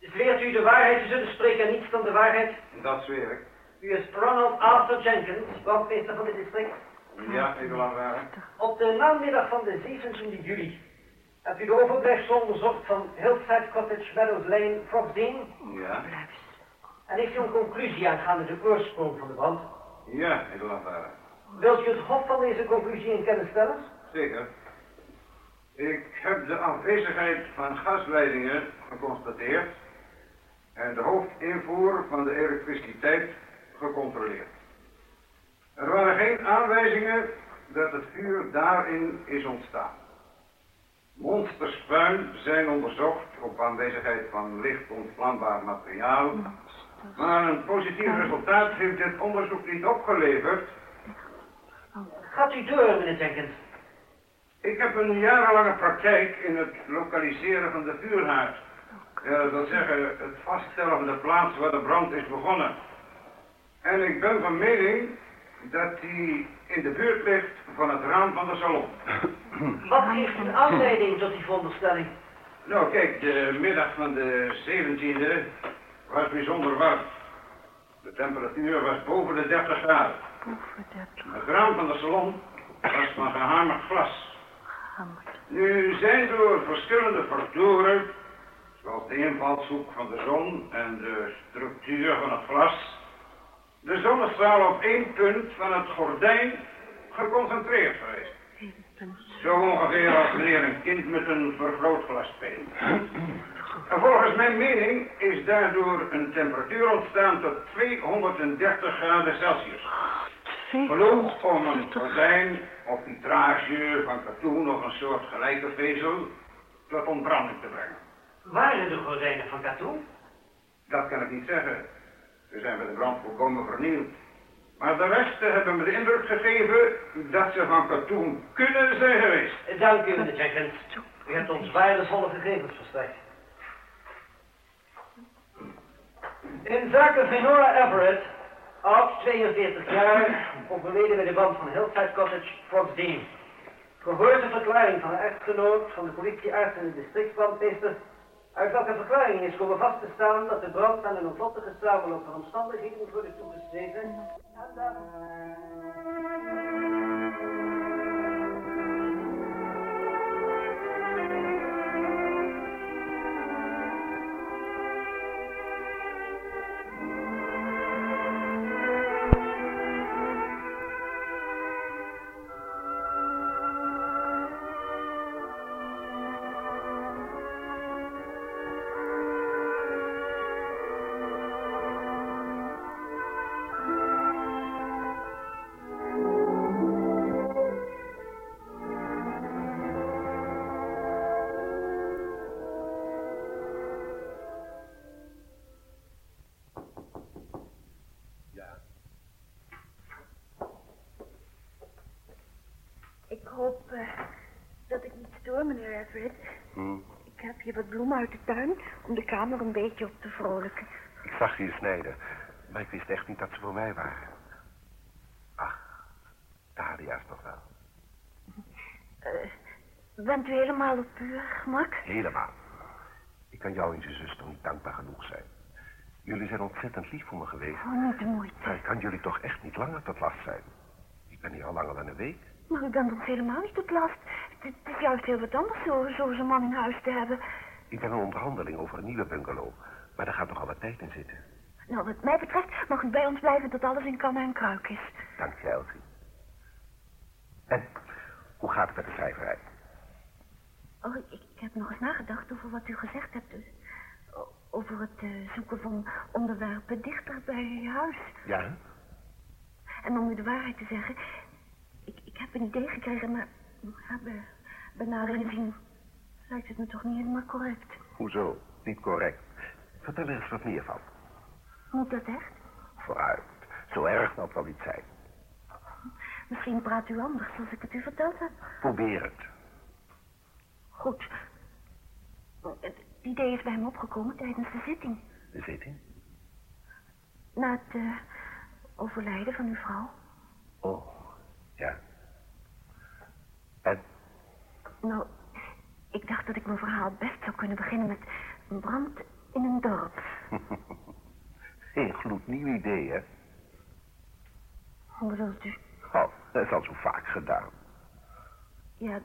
Zweert u de waarheid te zullen spreken en niets dan de waarheid? Dat zweer ik. U is Ronald Arthur Jenkins, brandmeester van dit district. Ja, edelandwaarde. Op de namiddag van de 17 juli hebt u de overblijfsel onderzocht van Hillside Cottage, Meadows Lane, Frogsdean. Ja. En heeft u een conclusie aangaande de oorsprong van de brand? Ja, edelandwaarde. Wilt u het hof van deze conclusie in kennis stellen? Zeker. Ik heb de afwezigheid van gasleidingen geconstateerd en de hoofdinvoer van de elektriciteit gecontroleerd. Er waren geen aanwijzingen dat het vuur daarin is ontstaan. Monsters puin zijn onderzocht op aanwezigheid van licht ontvlambaar materiaal, maar een positief resultaat heeft dit onderzoek niet opgeleverd Gaat u door, meneer Jenkins. Ik heb een jarenlange praktijk in het lokaliseren van de vuurhaard. Ja, dat wil zeggen, het vaststellen van de plaats waar de brand is begonnen. En ik ben van mening dat die in de buurt ligt van het raam van de salon. Wat geeft een aanleiding tot die veronderstelling? Nou, kijk, de middag van de 17e was bijzonder warm. De temperatuur was boven de 30 graden. Het raam van de salon was van gehamerd glas. Nu zijn door verschillende factoren, zoals de invalshoek van de zon en de structuur van het glas, de zonnestraal op één punt van het gordijn geconcentreerd geweest. Zo ongeveer als wanneer een kind met een vergrootglas speelt. En volgens mijn mening is daardoor een temperatuur ontstaan tot 230 graden Celsius. Genoeg om een gordijn of vitrage van katoen of een soort gelijke vezel tot ontbranding te brengen. Waren de gordijnen van katoen? Dat kan ik niet zeggen. Ze zijn bij de brand volkomen vernield. Maar de resten hebben me de indruk gegeven dat ze van katoen kunnen zijn geweest. Dank u, meneer Jenkins. U hebt ons waardevolle gegevens verstrekt. In zaken Venora Everett, oud 42 jaar, overleden bij de brand van Hillside Cottage, Frogsdean. Gehoord de verklaring van de echtgenoot van de politiearts en de districtbrandmeester, uit welke verklaring is komen vast te staan dat de brand aan een noodlottige samenloop van omstandigheden moet worden toegeschreven. Hoop eh, dat ik niet stoor, meneer Everett. Hm. Ik heb hier wat bloemen uit de tuin om de kamer een beetje op te vrolijken. Ik zag je snijden, maar ik wist echt niet dat ze voor mij waren. Ach, Dahlia's nog wel. Eh, bent u helemaal op uw gemak? Helemaal. Ik kan jou en je zuster niet dankbaar genoeg zijn. Jullie zijn ontzettend lief voor me geweest. Oh, niet de moeite. Maar ik kan jullie toch echt niet langer tot last zijn. Ik ben hier al langer dan een week. Maar u bent ons helemaal niet tot last. Het, het is juist heel wat anders zo, zo zo'n man in huis te hebben. Ik ben in onderhandeling over een nieuwe bungalow. Maar daar gaat nog al wat tijd in zitten. Nou, wat mij betreft mag u bij ons blijven tot alles in kan en kruik is. Dank je, Elsie. En, hoe gaat het met de schrijverij? Oh, ik, ik heb nog eens nagedacht over wat u gezegd hebt. Dus, over het eh, zoeken van onderwerpen dichter bij huis. Ja? En om u de waarheid te zeggen, heb een idee gekregen, maar bij, bij nader inzien lijkt het me toch niet helemaal correct. Hoezo? Niet correct. Vertel er eens wat meer van. Moet dat echt? Vooruit. Zo erg het wel niet zijn. Misschien praat u anders als ik het u verteld heb. Probeer het. Goed. Het idee is bij hem opgekomen tijdens de zitting. De zitting? Na het eh, overlijden van uw vrouw. Oh, ja. Nou, ik dacht dat ik mijn verhaal best zou kunnen beginnen met een brand in een dorp. Geen gloednieuw idee, hè? Hoe bedoelt u? Oh, dat is al zo vaak gedaan. Ja,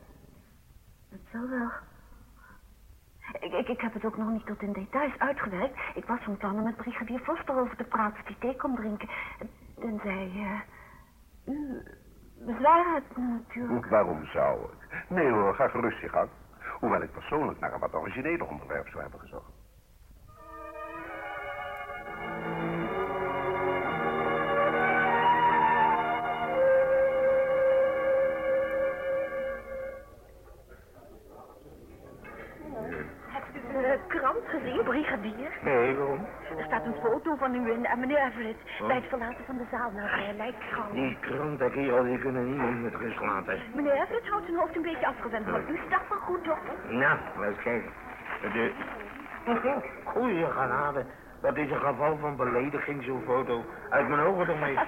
dat zal wel. Ik, ik, ik heb het ook nog niet tot in details uitgewerkt. Ik was van plan om met brigadier Foster over te praten hij thee kon drinken. En zei, eh, u bezwaar het natuurlijk. Waarom zou ik? Nee hoor, ga gerust je gang. Hoewel ik persoonlijk naar een wat origineler onderwerp zou hebben gezocht. Van u en, en meneer Everett bij het verlaten van de zaal naar de lijkschouw. Die krantenkerel, die kunnen niemand met rust laten. Meneer Everett houdt zijn hoofd een beetje afgewend, maar u wel goed op. Nou, eens kijken. De... Goeie genade. Dat is een geval van belediging, zo'n foto. Uit mijn ogen ermee.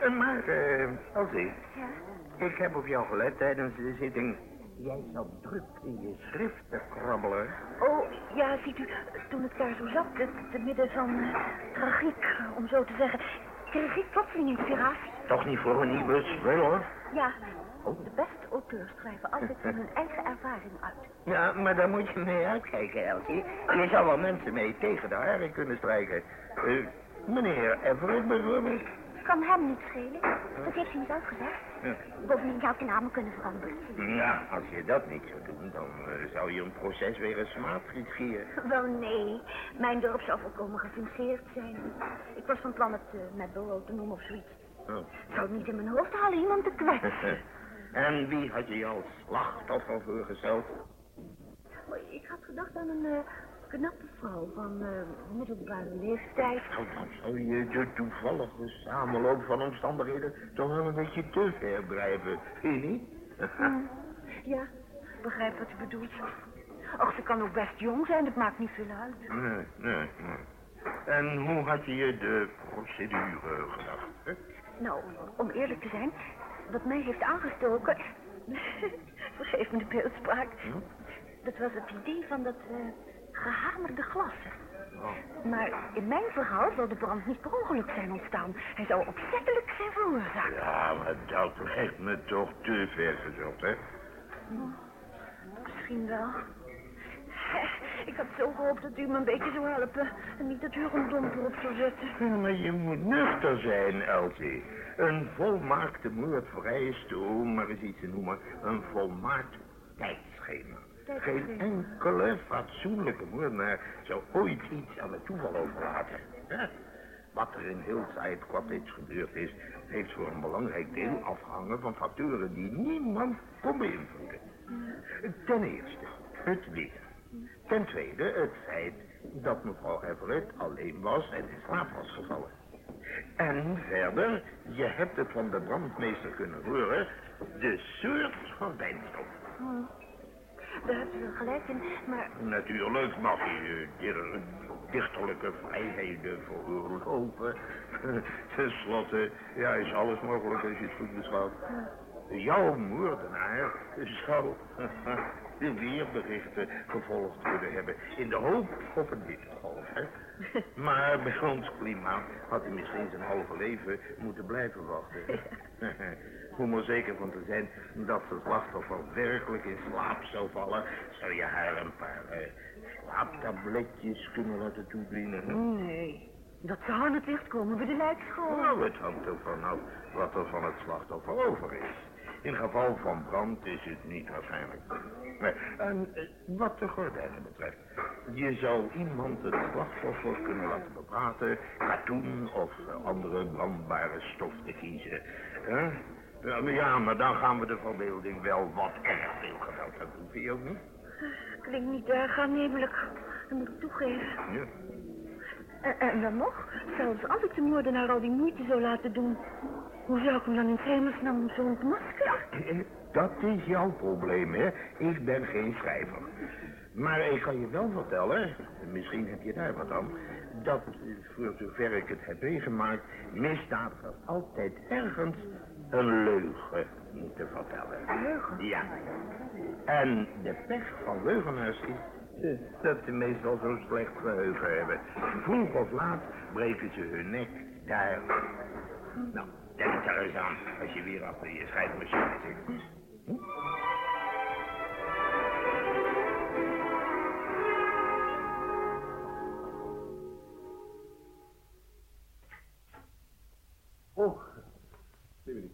Eh, maar, eh, Elsie, Ja? ik heb op jou gelet tijdens de zitting. Jij zat druk in je schrift te krabbelen. Oh, ja, ziet u, toen ik daar zo zat, te, midden van eh, tragiek, om zo te zeggen, kreeg ik plotseling inspiratie. Toch niet voor een nieuwe spul, hoor. Ja, de beste auteurs schrijven altijd van hun eigen ervaring uit. Ja, maar daar moet je mee uitkijken, Elsie. Je zou wel mensen mee tegen de haren kunnen strijken. Eh, meneer Everett bijvoorbeeld. Kan hem niet schelen. Dat heeft hij niet uitgezegd. Ja. Bovendien zou ik de namen kunnen veranderen. Ja, als je dat niet zou doen, dan eh, zou je een proces weer een smaad riskeren. Wel nee, mijn dorp zou volkomen gefingeerd zijn. Ik was van plan het eh, met bureau te noemen of zoiets. Oh. Zou het niet in mijn hoofd halen iemand te kwetsen. en wie had je als slachtoffer voorgesteld? Ik had gedacht aan een eh, knappe vrouw van eh, middelbare leeftijd. Nou, dan zou je de toevallige samenloop van omstandigheden toch wel een beetje te ver vind je niet? Ja, ik begrijp wat u bedoelt. Och, ze kan ook best jong zijn, dat maakt niet veel uit. Nee, nee, nee. En hoe had je je de procedure gedacht? hè? Nou, om eerlijk te zijn, wat mij heeft aangestoken... Vergeef me de beeldspraak. Dat was het idee van dat eh, gehamerde glas. Maar in mijn verhaal zal de brand niet per ongeluk zijn ontstaan. Hij zou opzettelijk zijn veroorzaakt. Ja, maar dat lijkt me toch te ver gezocht, hè? Misschien wel. Ik had zo gehoopt dat u me een beetje zou helpen. En niet dat u er een domper op zou zetten. Ja, maar je moet nuchter zijn, Elsie. Een volmaakte moord vereist, om maar eens iets te noemen, een volmaakt tijdschema. Geen enkele fatsoenlijke moordenaar zou ooit iets aan het toeval overlaten. Wat er in Hillside Cottage gebeurd is, heeft voor een belangrijk deel afgehangen van factoren die niemand kon beïnvloeden. Ten eerste, het weer. Ten tweede, het feit dat mevrouw Everett alleen was en in slaap was gevallen. En verder, je hebt het van de brandmeester kunnen horen, de soort van pijnstof. Daar hebt u gelijk in, maar Natuurlijk mag je dir- dichterlijke vrijheden veroorloven. Ten slotte, ja, is alles mogelijk als je het goed beschouwt. Jouw moordenaar zou de weerberichten gevolgd kunnen hebben. In de hoop op een hittegolf, hè. Maar bij ons klimaat had hij misschien zijn halve leven moeten blijven wachten. Om er zeker van te zijn dat zijn slachtoffer werkelijk in slaap zou vallen, zou je haar een paar eh, slaaptabletjes kunnen laten toedienen. nee. Dat zou aan het licht komen bij de lijkschool. Nou, het hangt er vanaf wat er van het slachtoffer over is. In geval van brand is het niet waarschijnlijk. Nee. En eh, wat de gordijnen betreft. Je zou iemand het slachtoffer kunnen laten bepraten. Katoen of andere brandbare stof te kiezen. Hè? Ja, maar Ja, dan gaan we de verbeelding wel wat erg veel geweld aan doen. Vind je ook niet? Klinkt niet erg aannemelijk. Dat moet ik toegeven. Ja. En, en dan nog, zelfs als ik de moordenaar al die moeite zou laten doen... hoe zou ik hem dan in hemelsnaam zo ontmaskeren? Eh, Dat is jouw probleem, hè? Ik ben geen schrijver. Maar ik kan je wel vertellen, misschien heb je daar wat aan, dat, eh, voor zover ik het heb meegemaakt, misdadigers altijd ergens een leugen moeten vertellen. Leugen? Ja. En de pech van leugenaars is dat ze meestal zo'n slecht geheugen hebben. Vroeg of laat breken ze hun nek daar. Nou, denk daar eens aan als je weer achter je schrijfmachine zit. Oh,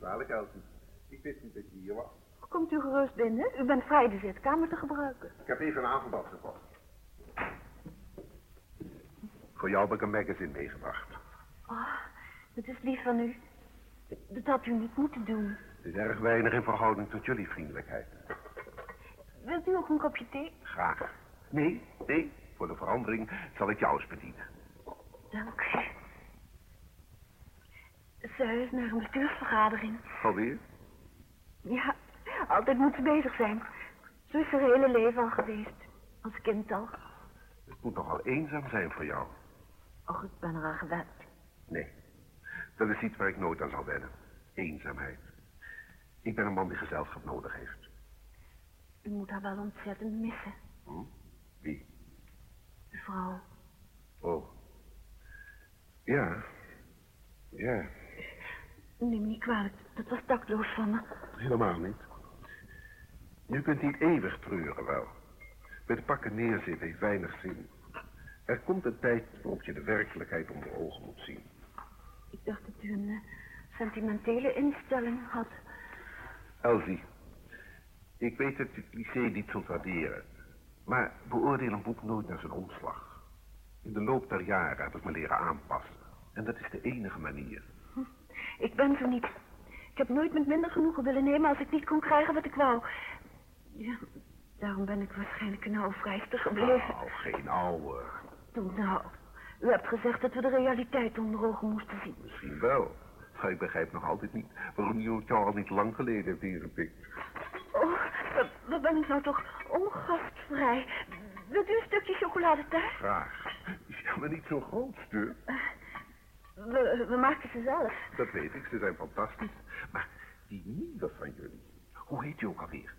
kwalijk, Elsie. Ik wist niet dat je hier was. Komt u gerust binnen. U bent vrij de zitkamer te gebruiken. Ik heb even een avondbad gekocht. Voor jou heb ik een magazine meegebracht. Oh, dat is lief van u. Dat had u niet moeten doen. Het is erg weinig in verhouding tot jullie vriendelijkheid. Wilt u ook een kopje thee? Graag. Nee, nee, voor de verandering zal ik jou eens bedienen. Dank u. Ze is naar een bestuursvergadering. Alweer? Ja, altijd moet ze bezig zijn. Zo is haar hele leven al geweest. Als kind al. Het moet nogal eenzaam zijn voor jou. Och, ik ben er aan gewend. Nee, dat is iets waar ik nooit aan zal wennen. Eenzaamheid. Ik ben een man die gezelschap nodig heeft. U moet haar wel ontzettend missen. Hm? Wie? De vrouw. Oh. Ja. Ja, Neem me niet kwalijk. Dat was tactloos van me. helemaal niet. Je kunt niet eeuwig treuren wel. Met pakken neerzitten heeft weinig zin. Er komt een tijd waarop je de werkelijkheid onder ogen moet zien. Ik dacht dat u een eh, sentimentele instelling had. Elsie, ik weet dat je cliché niet zult waarderen. Maar beoordeel een boek nooit naar zijn omslag. In de loop der jaren heb ik me leren aanpassen. En dat is de enige manier. Ik ben zo niet. Ik heb nooit met minder genoegen willen nemen als ik niet kon krijgen wat ik wou. Ja, daarom ben ik waarschijnlijk een oude vrijster gebleven. Nou, geen. Toen nou, u hebt gezegd dat we de realiteit onder ogen moesten zien. Misschien wel. Maar ik begrijp nog altijd niet waarom je het jou al niet lang geleden hebt ingepikt. Oh, wat- wat ben ik nou toch ongastvrij. Wilt u een stukje chocoladetaart? Graag. Ja, maar niet zo groot stuk. We, we maken ze zelf. Dat weet ik, ze zijn fantastisch. Maar die nieuwe van jullie, hoe heet die ook alweer?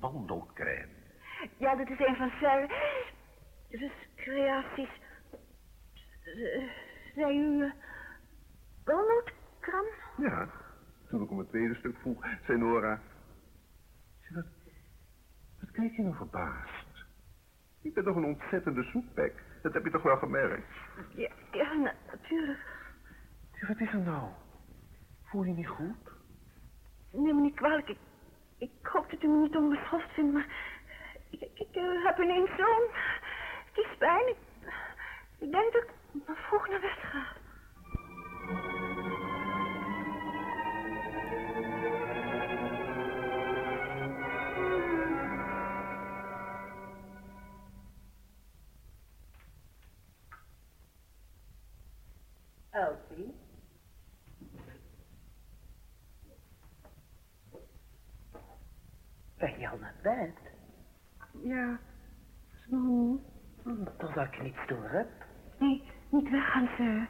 Wandelcrème. Ja, dat is een van Sarah. Dus creaties. Eh, Zei u... Uh, walnootkram? Ja, toen ik om het tweede stuk vroeg, zei Nora... Wat, wat kijk je nou verbaasd? Ik ben toch een ontzettende soepbek. Dat heb je toch wel gemerkt? Ja, ja na- natuurlijk. Wat is er nou? Voel je niet goed? Neem me niet kwalijk. Ik, ik hoop dat u me niet onbeschoft vindt, maar... Ik, ik, ik, heb ineens zo'n kiespijn. Ik, ik denk dat ik naar bed ga. Bed? Ja, is nog moe. Hm, Dan zal ik je niet storen. Nee, niet weggaan, sir.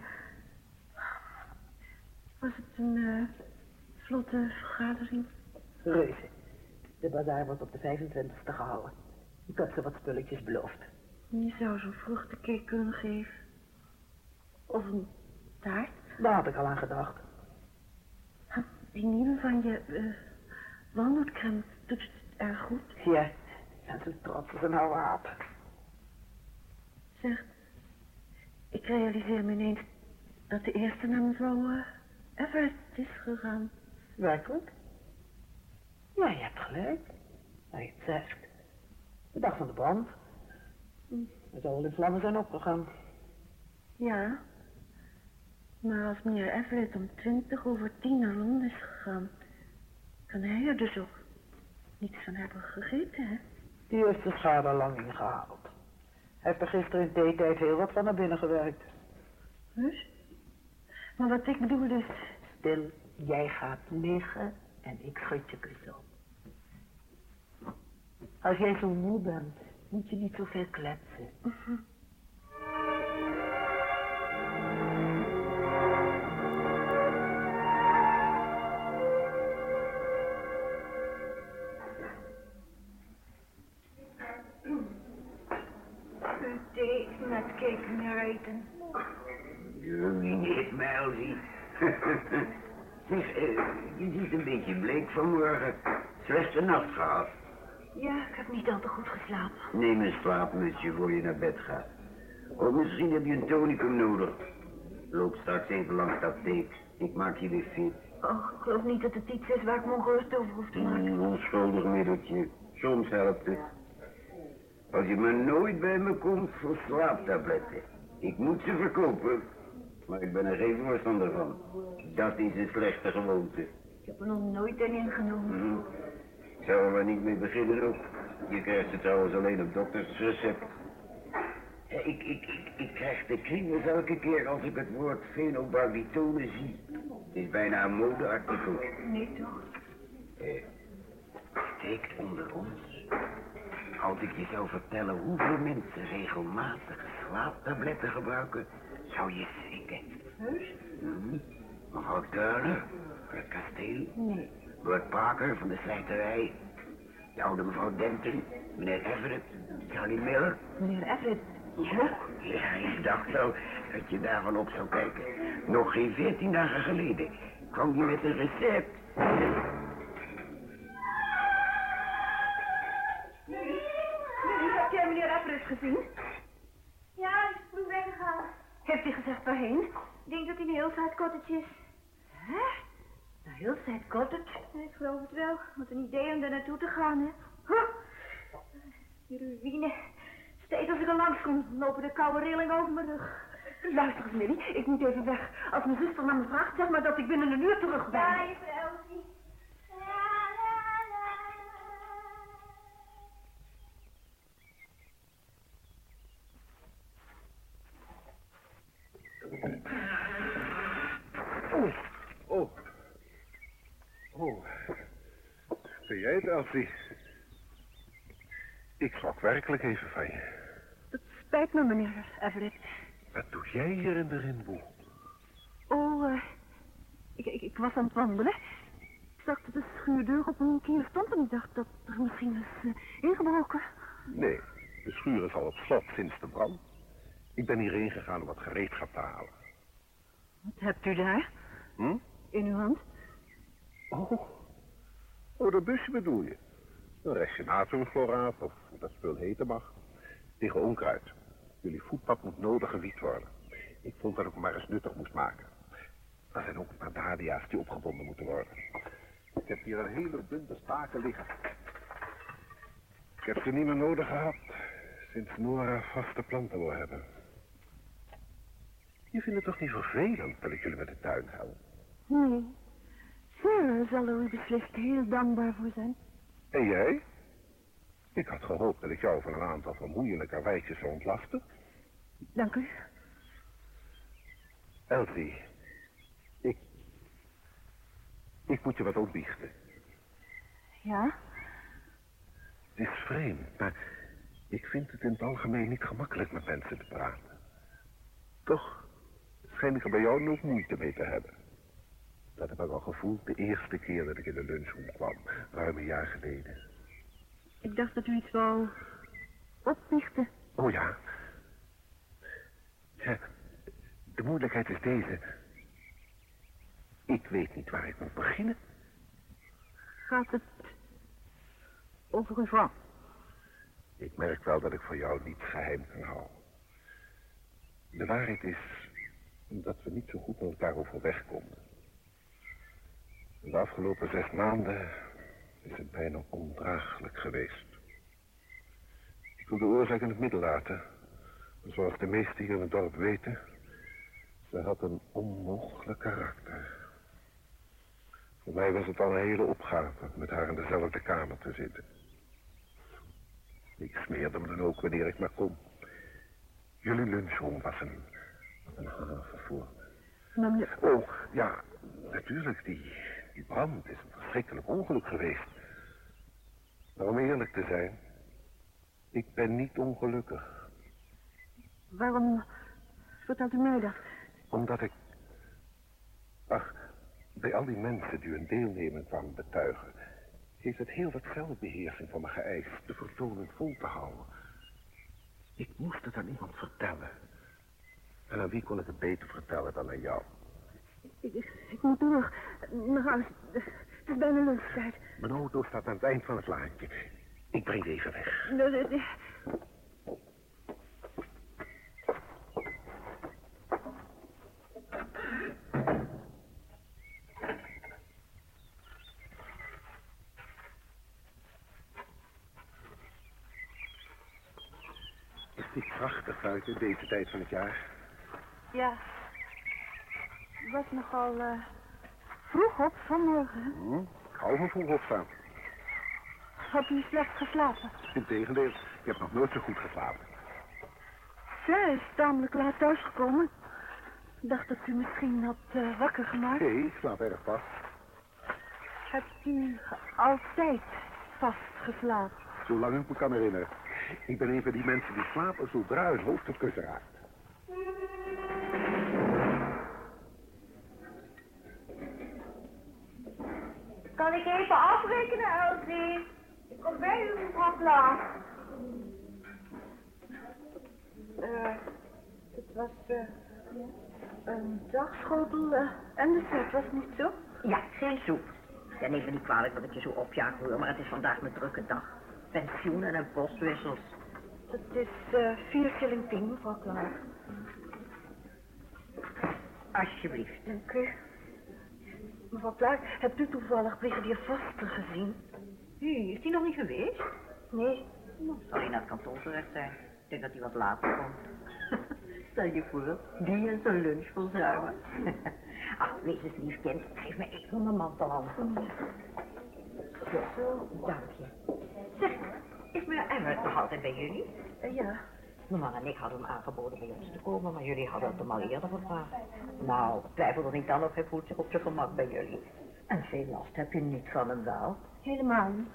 Was het een eh, vlotte vergadering? Reuze. De bazaar wordt op de 25e gehouden. Ik heb ze wat spulletjes beloofd. Je zou zo'n vruchtencake kunnen geven. Of een taart. Daar had ik al aan gedacht. Die nieuwe van je uh, doet het erg goed. Ja, en zo trots als een oude aap. Zeg, ik realiseer me ineens dat de eerste naar mevrouw uh, Everett is gegaan. Werkelijk? gelijk. Hij het zegt. De dag van de brand. Hij zou wel in vlammen zijn opgegaan. Ja. Maar als meneer Everett om twintig over tien naar Londen is gegaan, kan hij er dus ook niets van hebben gegeten, hè? Die heeft de schade al lang ingehaald. Hij heeft er gisteren in theetijd heel wat van naar binnen gewerkt. Dus? Maar wat ik bedoel is... Stil, jij gaat liggen en ik schud je kus op. Als jij zo moe bent, moet je niet zoveel kletsen. Thee Eten. Ruïneert mij, Elsie. zeg, eh, je ziet een beetje bleek vanmorgen. Slechte nacht gehad. Ja, ik heb niet al te goed geslapen. Neem een slaapmutsje voor je naar bed gaat. Of misschien heb je een tonicum nodig. Loop straks even langs dat tape. Ik maak je weer fit. Oh, ik geloof niet dat het iets is waar ik me ongerust over hoef te maken. Een onschuldig middeltje. Soms helpt het. Als je maar nooit bij me komt voor slaaptabletten. Ik moet ze verkopen. Maar ik ben er geen voorstander van. Dat is een slechte gewoonte. Ik heb er nog nooit een ingenomen. Hm. Ik zou er maar niet mee beginnen ook. Je krijgt ze trouwens alleen op doktersrecept. Ik, ik, ik, ik krijg de kriebels elke keer als ik het woord fenobarbitone zie. Het is bijna een modeartikel. Nee, toch? Eh, steekt onder ons. Als ik je zou vertellen hoeveel mensen regelmatig slaaptabletten gebruiken, zou je schrikken. Heus? Hm? Mevrouw Turner, van het kasteel. Nee. Lord Parker van de slijterij. De oude mevrouw Denton, meneer Everett, Charlie Miller. Meneer Everett. Ja, ja, ik dacht wel dat je daarvan op zou kijken. Nog geen veertien dagen geleden kwam je met een recept. Heb jij meneer Everett gezien? Ja, hij is vroeg weggegaan. Heeft hij gezegd waarheen? Ik denk dat hij een heel vaart cottage is. Hè? Naar Hillside Cottage? Ik geloof het wel. Wat een idee om daar naartoe te gaan, hè. Huh. Die ruïne. Steeds als ik er langs kom, lopen de koude rillingen over mijn rug. Luister eens, Millie. Ik moet even weg. Als mijn zuster naar me vraagt, zeg maar dat ik binnen een uur terug ben. Ja, even Elsie. Oh, oh. Oh. Ben jij het, Elsie? Ik schrok werkelijk even van je. Het spijt me, meneer Everett. Wat doe jij hier in de rinboe? Oh, eh, ik, ik, ik was aan het wandelen. Ik zag dat de schuurdeur op een keer stond en ik dacht dat er misschien is eh, ingebroken. Nee, de schuur is al op slot sinds de brand. Ik ben hierheen gegaan om wat gereedschap te halen. Wat hebt u daar Hm? in uw hand? Oh. Oh, dat busje bedoel je? Een restje natriumchloraat of hoe dat spul heten mag. Tegen onkruid. Jullie voetpad moet nodig gewiet worden. Ik vond dat ik maar eens nuttig moest maken. Er zijn ook een paar dahlia's die opgebonden moeten worden. Ik heb hier een hele bunte staken liggen. Ik heb ze niet meer nodig gehad sinds Nora vaste planten wil hebben. Je vindt het toch niet vervelend dat ik jullie met de tuin help? Nee. Sarah zal er u beslist heel dankbaar voor zijn. En jij? Ik had gehoopt dat ik jou van een aantal vermoeielijke wijtjes zou ontlasten. Dank u. Elsie, ik... Ik moet je wat opbiechten. Ja? Het is vreemd, maar ik vind het in het algemeen niet gemakkelijk met mensen te praten. Toch schijn ik er bij jou nog moeite mee te hebben. Dat heb ik al gevoeld de eerste keer dat ik in de lunchroom kwam, ruim een jaar geleden. Ik dacht dat u iets wou opbiechten. Oh ja. Ja, de moeilijkheid is deze. Ik weet niet waar ik moet beginnen. Gaat het over uw vrouw? Ik merk wel dat ik voor jou niet geheim kan houden. De waarheid is dat we niet zo goed met elkaar overweg konden. De afgelopen zes maanden is het bijna ondraaglijk geweest. Ik wil de oorzaak in het midden laten. Zoals de meesten hier in het dorp weten, ze had een onmogelijk karakter. Voor mij was het al een hele opgave met haar in dezelfde kamer te zitten. Ik smeerde me dan ook wanneer ik maar kon. Jullie lunchroom was een, een haven voor me. Oh, ja, natuurlijk, die, die brand is een verschrikkelijk ongeluk geweest. Maar om eerlijk te zijn, ik ben niet ongelukkig. Waarom vertelt u mij dat? Omdat ik... Ach, bij al die mensen die hun deelneming kwamen betuigen... heeft het heel wat zelfbeheersing van me geëist de vertoning vol te houden. Ik moest het aan iemand vertellen. En aan wie kon ik het beter vertellen dan aan jou? Ik, ik moet terug naar huis. Het is bijna lunchtijd. Mijn auto staat aan het eind van het laantje. Ik breng even weg. Het is prachtig buiten deze tijd van het jaar. Ja. Het was nogal eh, vroeg op vanmorgen. Hm? Ik hou van vroeg opstaan. Had u slecht geslapen? Integendeel, ik heb nog nooit zo goed geslapen. Zij is tamelijk laat thuisgekomen. Ik dacht dat u misschien had eh, wakker gemaakt. Nee, ik slaap erg vast. Hebt u altijd vast geslapen? Zolang ik me kan herinneren. Ik ben een van die mensen die slapen zodra hun hoofd op kussen raakt. Kan ik even afrekenen, Elsie? Ik kom bij u, mevrouw Klaas. Eh, het was eh, een dagschotel eh, en de set, was het niet zo? Ja, geen soep. Ja, neem me niet kwalijk dat ik je zo opjaag hoor, maar het is vandaag mijn drukke dag. Pensioenen en postwissels. Het is eh vier shilling tien, mevrouw Klaar. Alsjeblieft. Dank u. Mevrouw Klaar, hebt u toevallig brigadier Vaster gezien? Hm, is die nog niet geweest? Nee. Zal hij naar het kantoor terecht zijn? Ik denk dat hij wat later komt. Stel je voor, die en zijn lunch verzuimen. Ach, wees eens lief, kind. Geef me even mijn mantel aan. Zo, dank je. Zeg, is meneer Emmert nog altijd bij jullie? Eh, ja. Mijn man en ik hadden hem aangeboden bij ons te komen, maar jullie hadden het hem al eerder gevraagd. Nou, twijfel er niet aan of hij voelt zich op zijn gemak bij jullie. En veel last heb je niet van hem wel. Helemaal niet.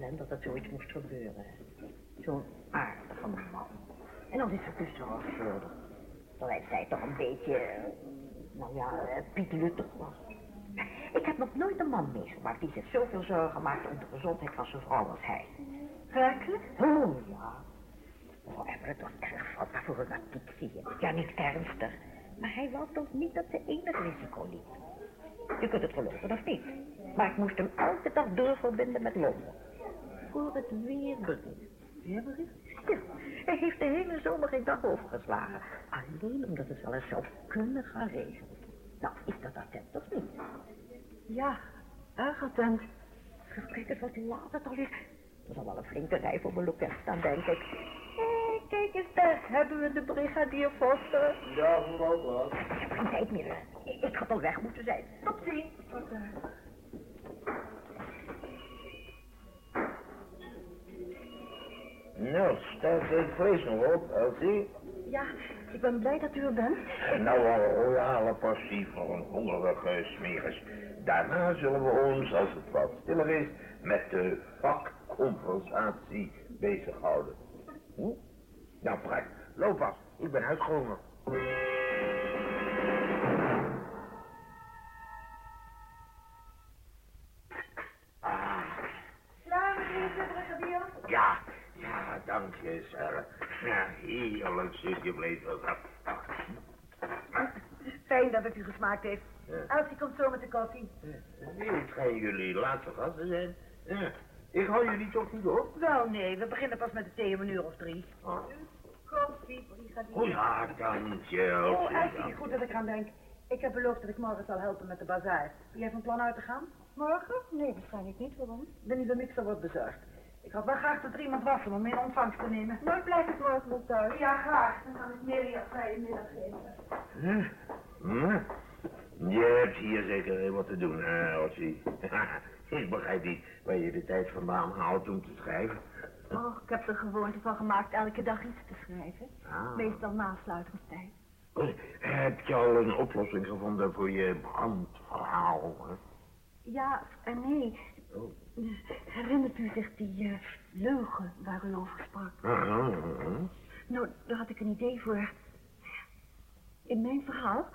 En dat het zoiets moest gebeuren. Zo'n aardige man. En dan is het dus zo absurd. Terwijl zij toch een beetje, nou ja, eh, Piet Luttig was. Ik heb nog nooit een man meegemaakt die zich zoveel zorgen maakte om de gezondheid van zijn vrouw als hij. Werkelijk? Oh ja. Mevrouw Everett was erg vatbaar voor rheumatiek, zie je. Ja, niet ernstig. Maar hij wou toch niet dat ze enig risico liep. Je kunt het geloven of niet. Maar ik moest hem elke dag doorverbinden met Londen. Voor het weerbericht. Weerbericht? Ja, hij heeft de hele zomer geen dag overgeslagen. Alleen omdat het wel eens zou kunnen gaan regenen. Nou, is dat attent of niet? Ja, erg attent. Kijk eens wat laat het al is. Er zal wel een flinke rij voor mijn loket staan, denk ik. Hé, kijk eens daar. Hebben we de brigadier Foster? Ja, mevrouw Klaas. Ik heb geen tijd meer. Ik, ik had al weg moeten zijn. Tot ziens. Nou, staat het vlees nog op, Elsie? Ja, ik ben blij dat u er bent. En nou een royale passie voor een hongerige smeris. Daarna zullen we ons, als het wat stiller is, met de vakconversatie bezighouden. Hm? Nou, Fred, loop af. Ik ben uitgehonger. Dank je, Sarah. Ja, heerlijk stukje vlees. Fijn dat het u gesmaakt heeft. Ja. Elsie komt zo met de koffie. Het gaan jullie laatste gasten zijn. Ja. Ik hou jullie toch niet op? Wel, nee, we beginnen pas met de thee om een uur of drie. Koffie, brigadier. Oh ja, dank je. Oh, Elsie, goed dat ik eraan denk. Ik heb beloofd dat ik morgen zal helpen met de bazaar. Ben jij van plan uit te gaan? Morgen? Nee, waarschijnlijk niet. Waarom? Ben de mixer wordt bezorgd. Ik had wel graag dat er iemand was om hem in ontvangst te nemen. Nou, blijf ik morgen nog thuis. Ja, graag. Dan kan ik Mary een vrije middag geven. Hm? Hm? Je hebt hier zeker wat te doen, hè, Otsie. ik begrijp niet waar je de tijd vandaan haalt om te schrijven. Oh, ik heb er gewoonte van gemaakt elke dag iets te schrijven. Ah. Meestal na sluitingstijd. Heb je al een oplossing gevonden voor je brandverhaal? hè? Ja en nee. Oh. Herinnert u zich die eh, leugen waar u over sprak? Ah, ah, ah. Nou, daar had ik een idee voor. In mijn verhaal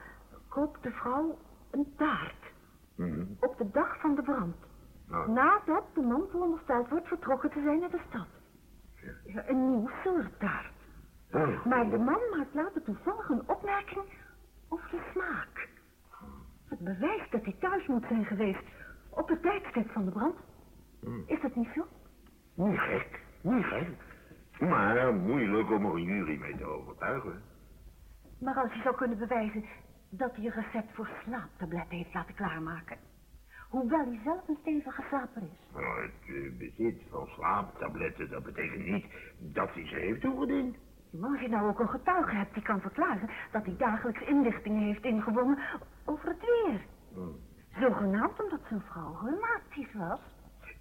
koopt de vrouw een taart Hm. op de dag van de brand. Nou, Nadat de man verondersteld wordt vertrokken te zijn naar de stad. Ja, een nieuw soort taart. Maar de man maakt later toevallig een opmerking over de smaak. Het bewijst dat hij thuis moet zijn geweest op het tijdstip van de brand. Hmm. Is dat niet zo? Niet gek, niet gek. Maar moeilijk om er een jury mee te overtuigen. Maar als hij zou kunnen bewijzen dat hij een recept voor slaaptabletten heeft laten klaarmaken. Hoewel hij zelf een stevige slaper is. Nou, het eh, bezit van slaaptabletten, dat betekent niet dat hij ze heeft toegediend. Maar als je nou ook een getuige hebt die kan verklaren dat hij dagelijks inlichtingen heeft ingewonnen over het weer. Hmm. Zogenaamd omdat zijn vrouw reumatisch was.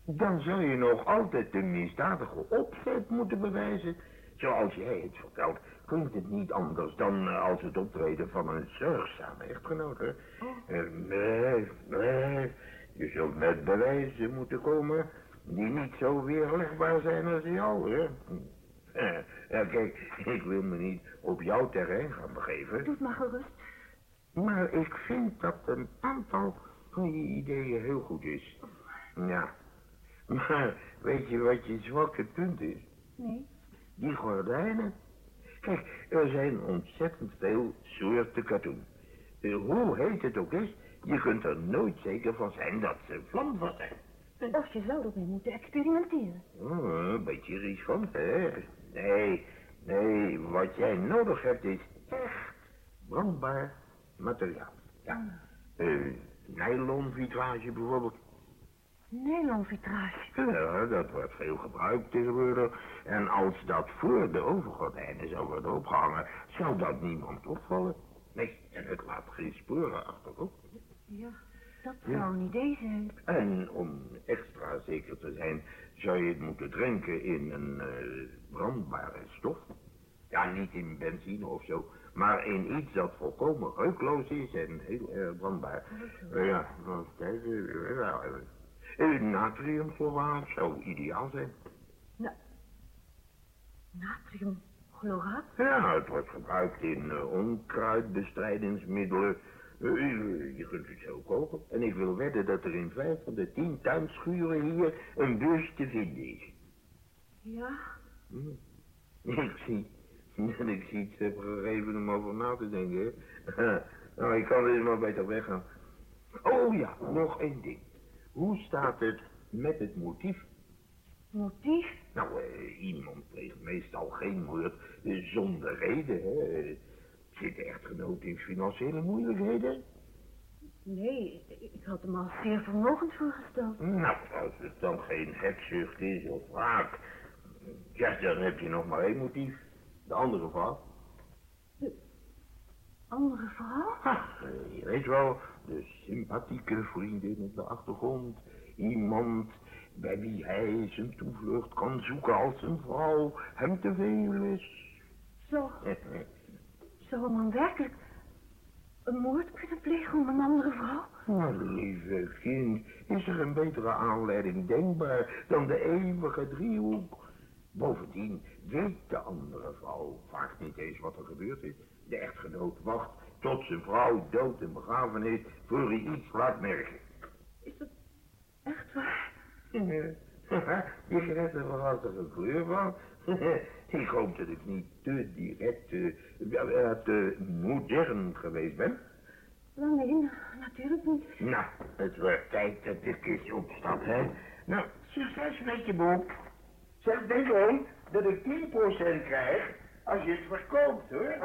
Dan zou je nog altijd de misdadige opzet moeten bewijzen. Zoals jij het vertelt, klinkt het niet anders dan eh, als het optreden van een zorgzame echtgenoot. Hè? Eh, nee, nee, je zult met bewijzen moeten komen die niet zo weerlegbaar zijn als jou, hè? Eh, ja, kijk, ik wil me niet op jouw terrein gaan begeven. Doe het maar gerust. Maar ik vind dat een aantal van je ideeën heel goed is. Ja. Maar weet je wat je zwakke punt is? Nee. Die gordijnen. Kijk, er zijn ontzettend veel soorten katoen. Eh, Hoe heet het ook is, je kunt er nooit zeker van zijn dat ze vlamvast zijn. Of je zou ermee moeten experimenteren. Oh, een beetje riskant, hè? Nee, nee, wat jij nodig hebt is echt brandbaar materiaal. Ja. Eh, nylonvitrage bijvoorbeeld. Nylonvitrage. Ja, dat wordt veel gebruikt tegenwoordig. En als dat voor de overgordijnen zou worden opgehangen, zou dat niemand opvallen. Nee, en het laat geen sporen achterop. Ja, dat zou een idee zijn. En om extra zeker te zijn, zou je het moeten drinken in een eh, brandbare stof. Ja, niet in benzine of zo, maar in iets dat volkomen reukloos is en heel erg brandbaar. Ja. Uh, ja, uh, natriumchloraat zou ideaal zijn. Natriumchloraat? Ja, het wordt gebruikt in eh, onkruidbestrijdingsmiddelen. Eh, je- je kunt het zo kopen. En ik wil wedden dat er in vijf van de tien tuinschuren hier een bus te vinden is. Ja. Hm. Ik zie, en ik zie het heb gegeven om over na te denken. nou, ik kan dus maar beter weggaan. Oh ja, nog één ding. Hoe staat het met het motief? Motief? Nou, eh, iemand pleegt meestal geen moord eh, zonder reden, hè. Zit de echtgenoot in financiële moeilijkheden? Nee, ik had hem al zeer vermogend voorgesteld. Nou, als het dan geen hebzucht is of wraak, ja, dan heb je nog maar één motief. De andere vrouw. Andere vrouw? Ha, eh, je weet wel, de sympathieke vriendin op de achtergrond. Iemand bij wie hij zijn toevlucht kan zoeken als een vrouw hem te veel is. Zo, zou een man werkelijk een moord kunnen plegen om een andere vrouw? Nou, lieve kind, is er een betere aanleiding denkbaar dan de eeuwige driehoek? Bovendien weet de andere vrouw vaak niet eens wat er gebeurd is. De echtgenoot wacht tot zijn vrouw dood en begraven is voor hij iets laat merken. Is dat echt waar? Je krijgt er wel een kleur van. ik hoop dat ik niet te direct, eh, eh, te modern geweest ben. Wel nee, natuurlijk niet. Nou, het wordt tijd dat ik eens opstap, hè. Nou, succes met je boek. Zeg, denk om dat ik 10% krijg als je het verkoopt, hoor.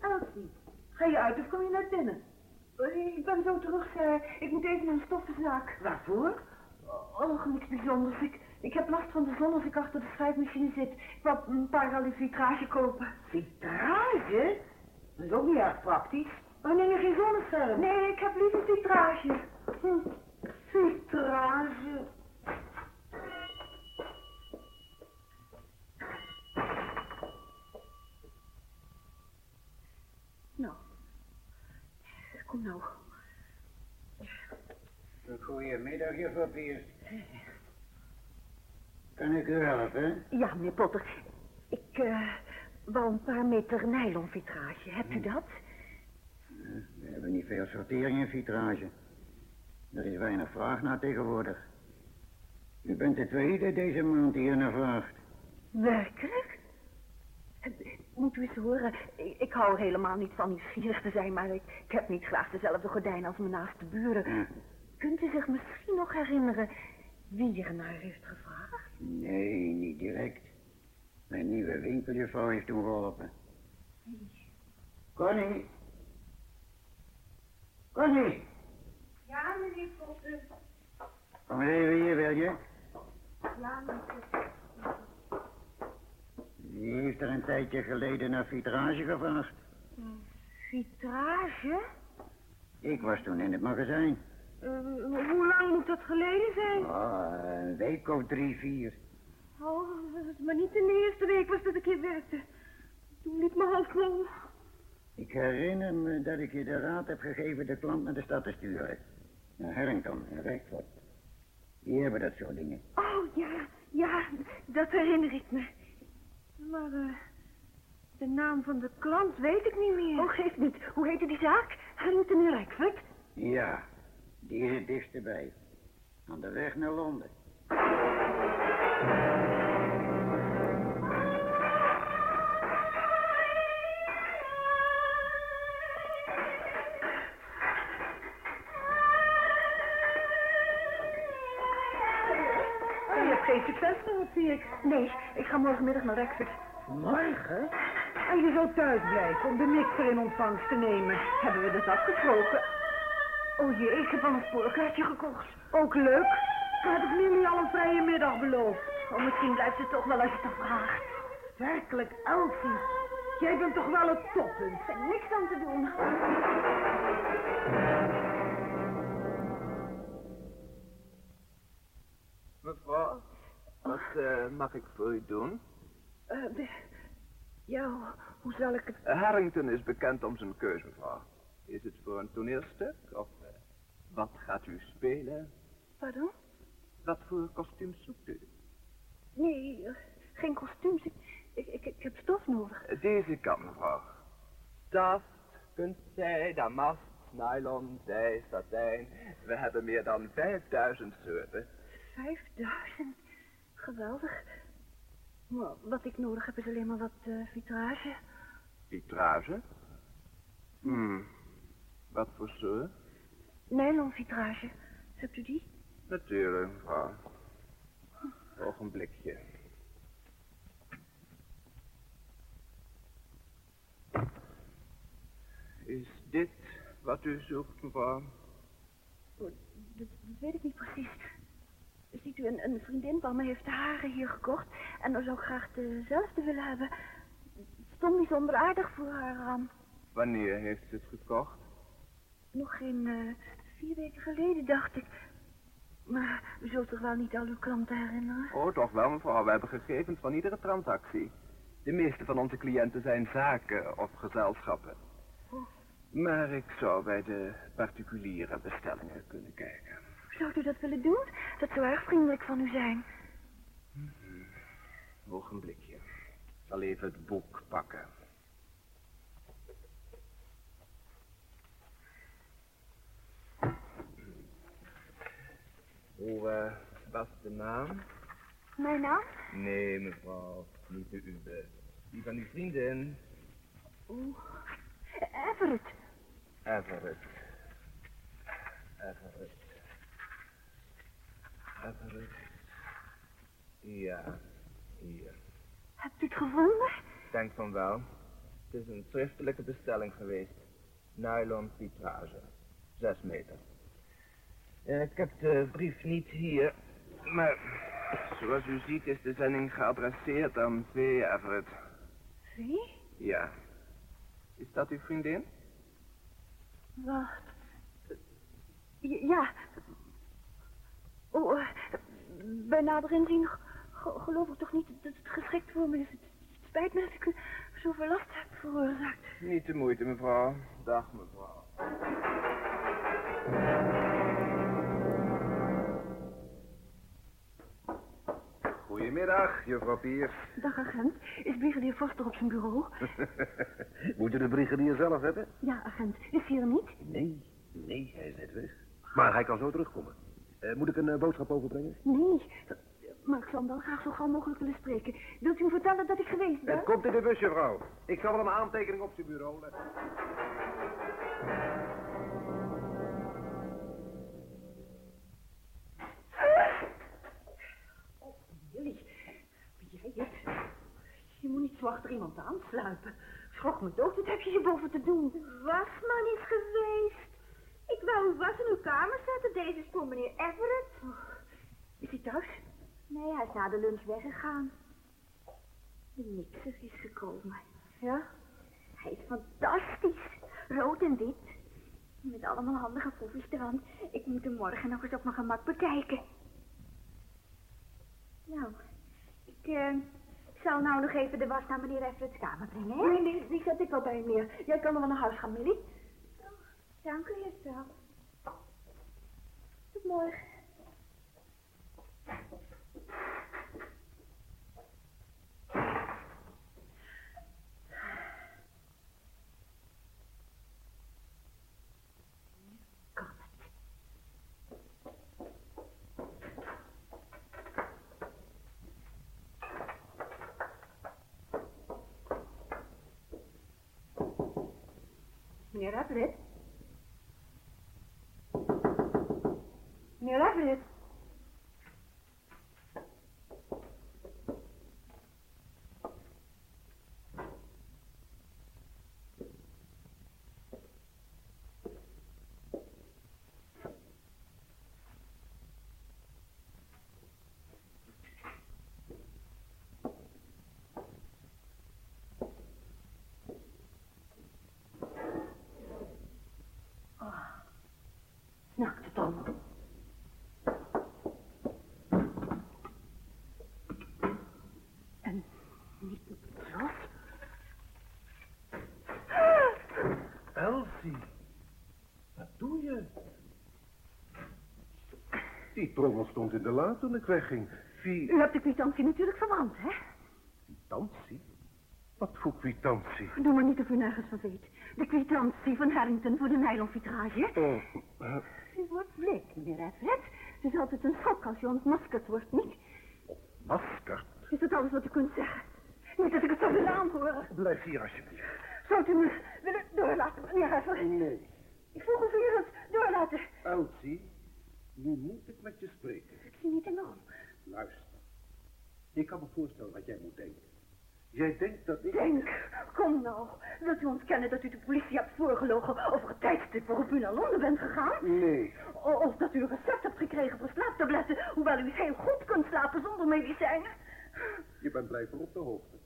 Elsie, ga je uit of kom je naar binnen? Eh, ik ben zo terug, Sarah. Ik moet even naar een stoffenzaak. Waarvoor? Oh, niks bijzonders. Ik, ik heb last van de zon als ik achter de schrijfmachine zit. Ik wou een paar vitrage kopen. Vitrage? Dat is ook niet erg praktisch. Oh, neem je geen zonnescherm? Nee, ik heb liever vitrage. Hm. Vitrage. Nou, kom nou. Goedemiddag, juffrouw Piers. Kan ik u helpen? Ja, meneer Potter. Ik eh wou een paar meter nylonvitrage. Hebt u dat? We hebben niet veel sortering in vitrage. Er is weinig vraag naar tegenwoordig. U bent de tweede deze maand die hier naar vraagt. Werkelijk? Eh, Moet u eens horen, ik, hou helemaal niet van nieuwsgierig te zijn, maar ik, ik heb niet graag dezelfde gordijnen als mijn naaste buren. Ja. Kunt u zich misschien nog herinneren wie er naar heeft gevraagd? Nee, niet direct. Mijn nieuwe winkeljuffrouw heeft toen geholpen. Connie? Connie? Ja, meneer Potter. Kom even hier, wil je? Ja, meneer. Die heeft er een tijdje geleden naar vitrage gevraagd. Vitrage? Ik was toen in het magazijn. Eh, hoe lang moet dat geleden zijn? Oh, een week of drie, vier. Oh, maar niet de eerste week was dat ik hier werkte. Toen liep mijn hoofd vol. Ik herinner me dat ik je de raad heb gegeven de klant naar de stad te sturen. Naar Harrington en Redford. Die hebben dat soort dingen. Oh, ja, ja, dat herinner ik me. Maar, eh, de naam van de klant weet ik niet meer. Oh, geeft niet. Hoe heette die zaak? Harrington en Redford? Ja, die is het dichtst bij. Aan de weg naar Londen. Morgenmiddag naar Redford. Morgen? En je zou thuis blijven om de mixer in ontvangst te nemen. Hebben we dus afgesproken. Oh jee, ik heb al een spoorkaartje gekocht. Ook leuk. Toen heb ik Lily al een vrije middag beloofd. Oh, misschien blijft ze toch wel als je het vraagt. Werkelijk, Elsie. Jij bent toch wel het toppunt. Er is niks aan te doen. Mevrouw, wat eh, mag ik voor u doen? De- ja, hoe- zal ik het... Harrington is bekend om zijn keuze, mevrouw. Is het voor een toneelstuk of eh, wat gaat u spelen? Pardon? Wat voor kostuums zoekt u? Nee, geen kostuums. Ik, ik, ik, ik heb stof nodig. Deze kant, mevrouw. Taft, kunstzij, damast, nylon, zij, satijn. We hebben meer dan 5000 soorten. Vijfduizend. Geweldig. Maar wat ik nodig heb is alleen maar wat eh, vitrage. Vitrage? Hmm. Wat voor soort? Nylon vitrage. Hebt u die? Natuurlijk, mevrouw. Ogenblikje. Is dit wat u zoekt, mevrouw? Oh, dat, dat weet ik niet precies. Ziet u, een, een vriendin van me heeft de haren hier gekocht. En dan zou ik graag dezelfde willen hebben. Het stond bijzonder aardig voor haar aan. Wanneer heeft ze het gekocht? Nog geen eh, vier weken geleden, dacht ik. Maar u zult toch wel niet al uw klanten herinneren? Oh, toch wel, mevrouw. We hebben gegevens van iedere transactie. De meeste van onze cliënten zijn zaken of gezelschappen. Oh. Maar ik zou bij de particuliere bestellingen kunnen kijken. Zou u dat willen doen? Dat zou erg vriendelijk van u zijn. Ogenblikje. Ik zal even het boek pakken. Hoe eh, was de naam? Mijn naam? Nee, mevrouw, niet de uwe. Die van uw vriendin, Oeh. Everett. Everett. Everett. Everett. Ja, hier. Hebt u het gevonden? Ik denk van wel. Het is een schriftelijke bestelling geweest. nylon vitrage. Zes meter. Ik heb de brief niet hier, maar zoals u ziet is de zending geadresseerd aan V. Everett. Wie? Ja. Is dat uw vriendin? Wacht. Ja. Oh, eh, bij nader inzien ge- geloof ik toch niet dat het geschikt voor me is. Het spijt me dat ik u zoveel last heb veroorzaakt. Niet de moeite, mevrouw. Dag, mevrouw. Goedemiddag, juffrouw Piers. Dag agent, is brigadier Forster op zijn bureau? Moet u de brigadier zelf hebben? Ja, agent, is hij er niet? Nee, nee, hij is net weg. Maar hij kan zo terugkomen. Eh, moet ik een eh, boodschap overbrengen? Nee, maar ik zou hem wel graag zo gauw mogelijk willen spreken. Wilt u hem vertellen dat ik geweest ben? Het komt in de bus, juffrouw. Ik zal wel een aantekening op zijn bureau leggen. Jullie, ben jij het? Je moet niet zo achter iemand aansluipen. Schrok me dood, wat heb je hierboven te doen? Wasman is geweest. Ik wou uw was in uw kamer zetten. Deze is voor meneer Everett. Is hij thuis? Nee, hij is na de lunch weggegaan. De mixer is gekomen. Ja? Hij is fantastisch. Rood en wit. Met allemaal handige koffies eraan. Ik moet hem morgen nog eens op mijn gemak bekijken. Nou, ik, ik zal nou nog even de was naar meneer Everett's kamer brengen, hè? Nee, nee, die zet ik wel bij hem neer. Jij kan wel naar huis gaan, Millie. Dank u, juffrouw. Tot morgen. Meneer Everett? Meneer Everett? Snakt het allemaal. En niet op het glas? Elsie, wat doe je? Die trommel stond in de la toen ik wegging. Wie... U hebt de kwitantie natuurlijk verbrand, hè? Kwitantie? Wat voor kwitantie? Doe maar niet of u nergens van weet. De kwitantie van Harrington voor de nylonvitrage. Oh, eh, U wordt bleek, meneer Everett. Het is altijd een schok als je ontmaskerd wordt, niet? masker. Is dat alles wat u kunt zeggen? Niet dat ik het zou willen aanhoren. Blijf hier alsjeblieft. Zou u me willen doorlaten, meneer Everett? Nee. Ik vroeg of u het doorlaten. Elsie, nu moet ik met je spreken. Ik zie niet enorm. Luister. Ik kan me voorstellen wat jij moet denken. Jij denkt dat ik... Denk, kom nou. Wilt u ontkennen dat u de politie hebt voorgelogen over het tijdstip waarop u naar Londen bent gegaan? Nee. O- Of dat u een recept hebt gekregen voor slaaptabletten, hoewel u heel goed kunt slapen zonder medicijnen? Je bent blijkbaar op de hoogte.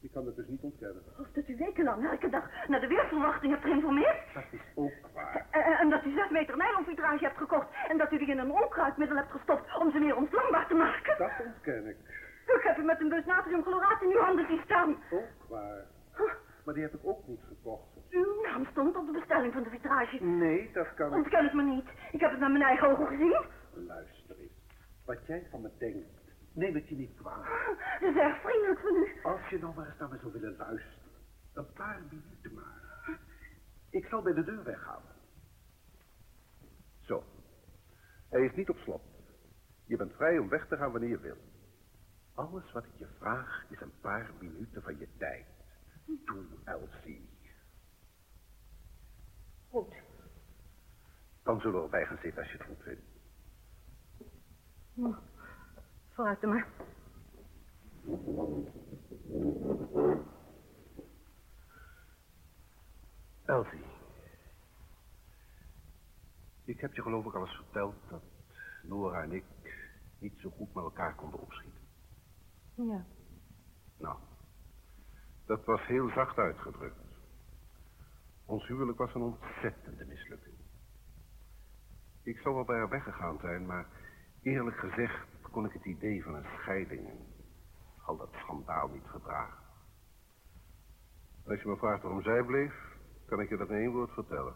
Je kan het dus niet ontkennen. Of dat u wekenlang elke dag naar de weersverwachting hebt geïnformeerd? Dat is ook waar. En, en dat u zes meter nylonvitrage hebt gekocht en dat u die in een onkruidmiddel hebt gestopt om ze meer ontvlambaar te maken? Dat ontken ik. Ik heb u met een bus natriumchloraat in uw handen zien staan. Ook waar. Maar die heb ik ook niet gekocht. Uw naam stond op de bestelling van de vitrage. Nee, dat kan ik. Ontken het me niet. Ik heb het met mijn eigen ogen gezien. Luister eens. Wat jij van me denkt, neem het je niet kwalijk. Dat is erg vriendelijk van u. Als je nou maar eens naar me zou willen luisteren. Een paar minuten maar. Ik zal bij de deur weggaan. Zo. Hij is niet op slot. Je bent vrij om weg te gaan wanneer je wil. Alles wat ik je vraag is een paar minuten van je tijd. Doe, Elsie. Goed. Dan zullen we erbij gaan zitten als je het goed vindt. Nou, vooruit dan maar. Elsie, Ik heb je geloof ik al eens verteld dat Nora en ik niet zo goed met elkaar konden opschieten. Ja. Nou, dat was heel zacht uitgedrukt. Ons huwelijk was een ontzettende mislukking. Ik zou wel bij haar weggegaan zijn, maar eerlijk gezegd kon ik het idee van een scheiding en al dat schandaal niet verdragen. Als je me vraagt waarom zij bleef, kan ik je dat in één woord vertellen.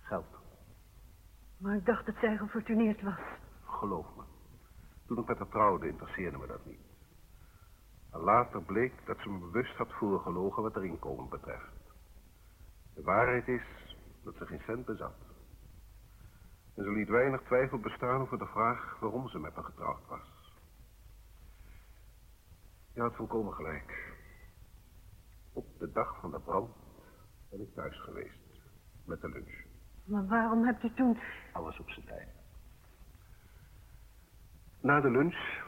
Geld. Maar ik dacht dat zij gefortuneerd was. Geloof me. Toen ik met haar trouwde, interesseerde me dat niet. En later bleek dat ze me bewust had voorgelogen wat haar inkomen betreft. De waarheid is dat ze geen cent bezat. En ze liet weinig twijfel bestaan over de vraag waarom ze met me getrouwd was. Je had volkomen gelijk. Op de dag van de brand ben ik thuis geweest. Met de lunch. Maar waarom hebt u toen... Alles op zijn tijd. Na de lunch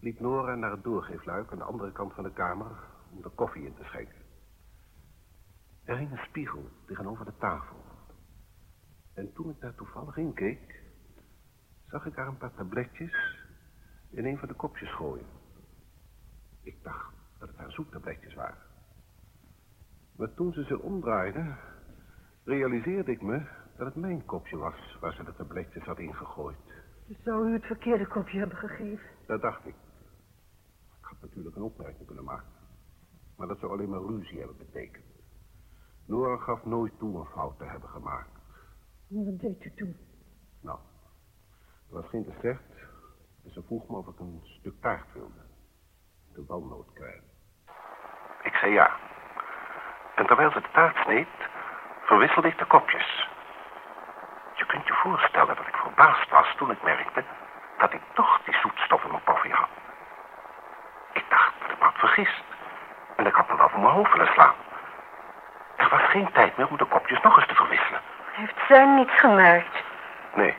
liep Nora naar het doorgeefluik aan de andere kant van de kamer om de koffie in te schenken. Er hing een spiegel tegenover de tafel. En toen ik daar toevallig in keek, zag ik haar een paar tabletjes in een van de kopjes gooien. Ik dacht dat het haar zoettabletjes waren. Maar toen ze ze omdraaide, realiseerde ik me dat het mijn kopje was waar ze de tabletjes had ingegooid. Zou u het verkeerde kopje hebben gegeven? Dat dacht ik. Ik had natuurlijk een opmerking kunnen maken. Maar dat zou alleen maar ruzie hebben betekend. Nora gaf nooit toe een fout te hebben gemaakt. Wat deed u toen? Nou, er was geen dessert. En ze vroeg me of ik een stuk taart wilde. De walnoot kwijt. Ik zei ja. En terwijl ze de taart sneed, verwisselde ik de kopjes. Je kunt je voorstellen dat ik verbaasd was toen ik merkte dat ik toch die zoetstof in mijn koffie had. Ik dacht dat ik me had vergist. En ik had me wel voor mijn hoofd willen slaan. Er was geen tijd meer om de kopjes nog eens te verwisselen. Heeft zij niets gemerkt? Nee.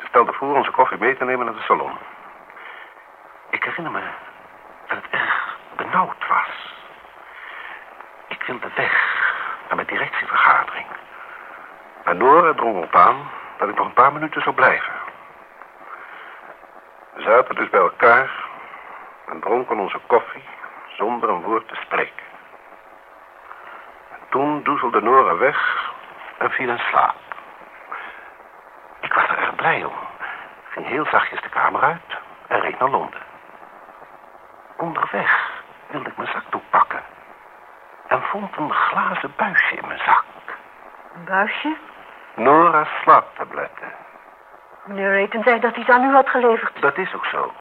Ze stelde voor onze koffie mee te nemen naar de salon. Ik herinner me dat het erg benauwd was. Ik wilde weg naar mijn directievergadering. Maar Nora drong op aan dat ik nog een paar minuten zou blijven. We zaten dus bij elkaar en dronken onze koffie zonder een woord te spreken. En toen doezelde Nora weg en viel in slaap. Ik was er erg blij om. Ging heel zachtjes de kamer uit en reed naar Londen. Onderweg wilde ik mijn zakdoek pakken. En vond een glazen buisje in mijn zak. Een buisje? Nora's slaaptabletten. Meneer Reten zei dat hij het aan u had geleverd. Dat is ook zo.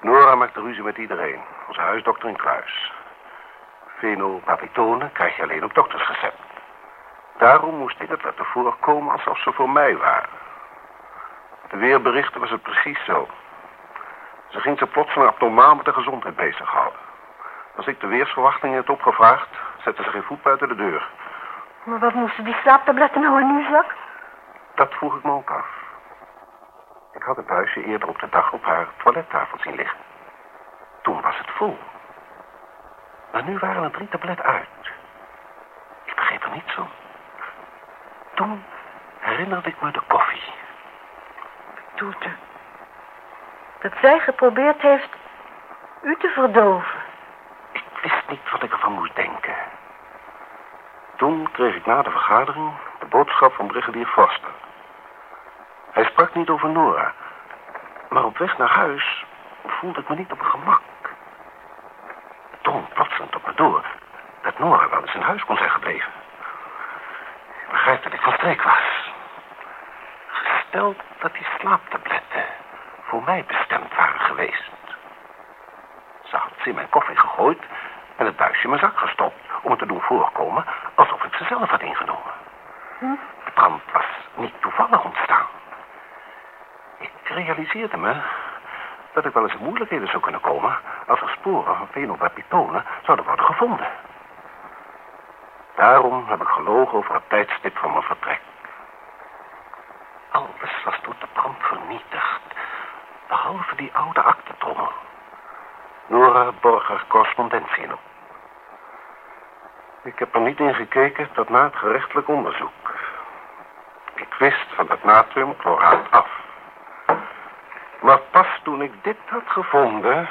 Nora maakte ruzie met iedereen. Onze huisdokter in Kluis. Fenolpapitone krijg je alleen op doktersrecept. Daarom moest ik het laten voorkomen alsof ze voor mij waren. De weerberichten was het precies zo. Ze ging ze plotseling abnormaal met de gezondheid bezighouden. Als ik de weersverwachtingen had opgevraagd, zette ze geen voet buiten de deur. Maar wat moesten die slaaptabletten nou in uw zak? Dat vroeg ik me ook af. Ik had het buisje eerder op de dag op haar toilettafel zien liggen. Toen was het vol. Maar nu waren er drie tabletten uit. Ik begreep er niets van. Toen herinnerde ik me de koffie. Toete. Dat zij geprobeerd heeft u te verdoven. Ik wist niet wat ik ervan moest denken. Toen kreeg ik na de vergadering de boodschap van brigadier Foster. Hij sprak niet over Nora. Maar op weg naar huis voelde ik me niet op mijn gemak. Het drong plotseling op me door dat Nora wel eens in huis kon zijn gebleven. Ik begrijp dat ik van streek was. Gesteld dat die slaaptabletten voor mij bestemd waren geweest. Ze had ze in mijn koffie gegooid en het buisje in mijn zak gestopt... om het te doen voorkomen alsof ik ze zelf had ingenomen. De brand was niet toevallig ontstaan. Ik realiseerde me dat ik wel eens in moeilijkheden zou kunnen komen... als er sporen van fenolpapitone zouden worden gevonden. Daarom heb ik gelogen over het tijdstip van mijn vertrek. Alles was door de brand vernietigd. Behalve die oude aktentrommel. Nora borg er correspondentie. Ik heb er niet in gekeken tot na het gerechtelijk onderzoek. wist van het natriumchloraat af. Maar pas toen ik dit had gevonden,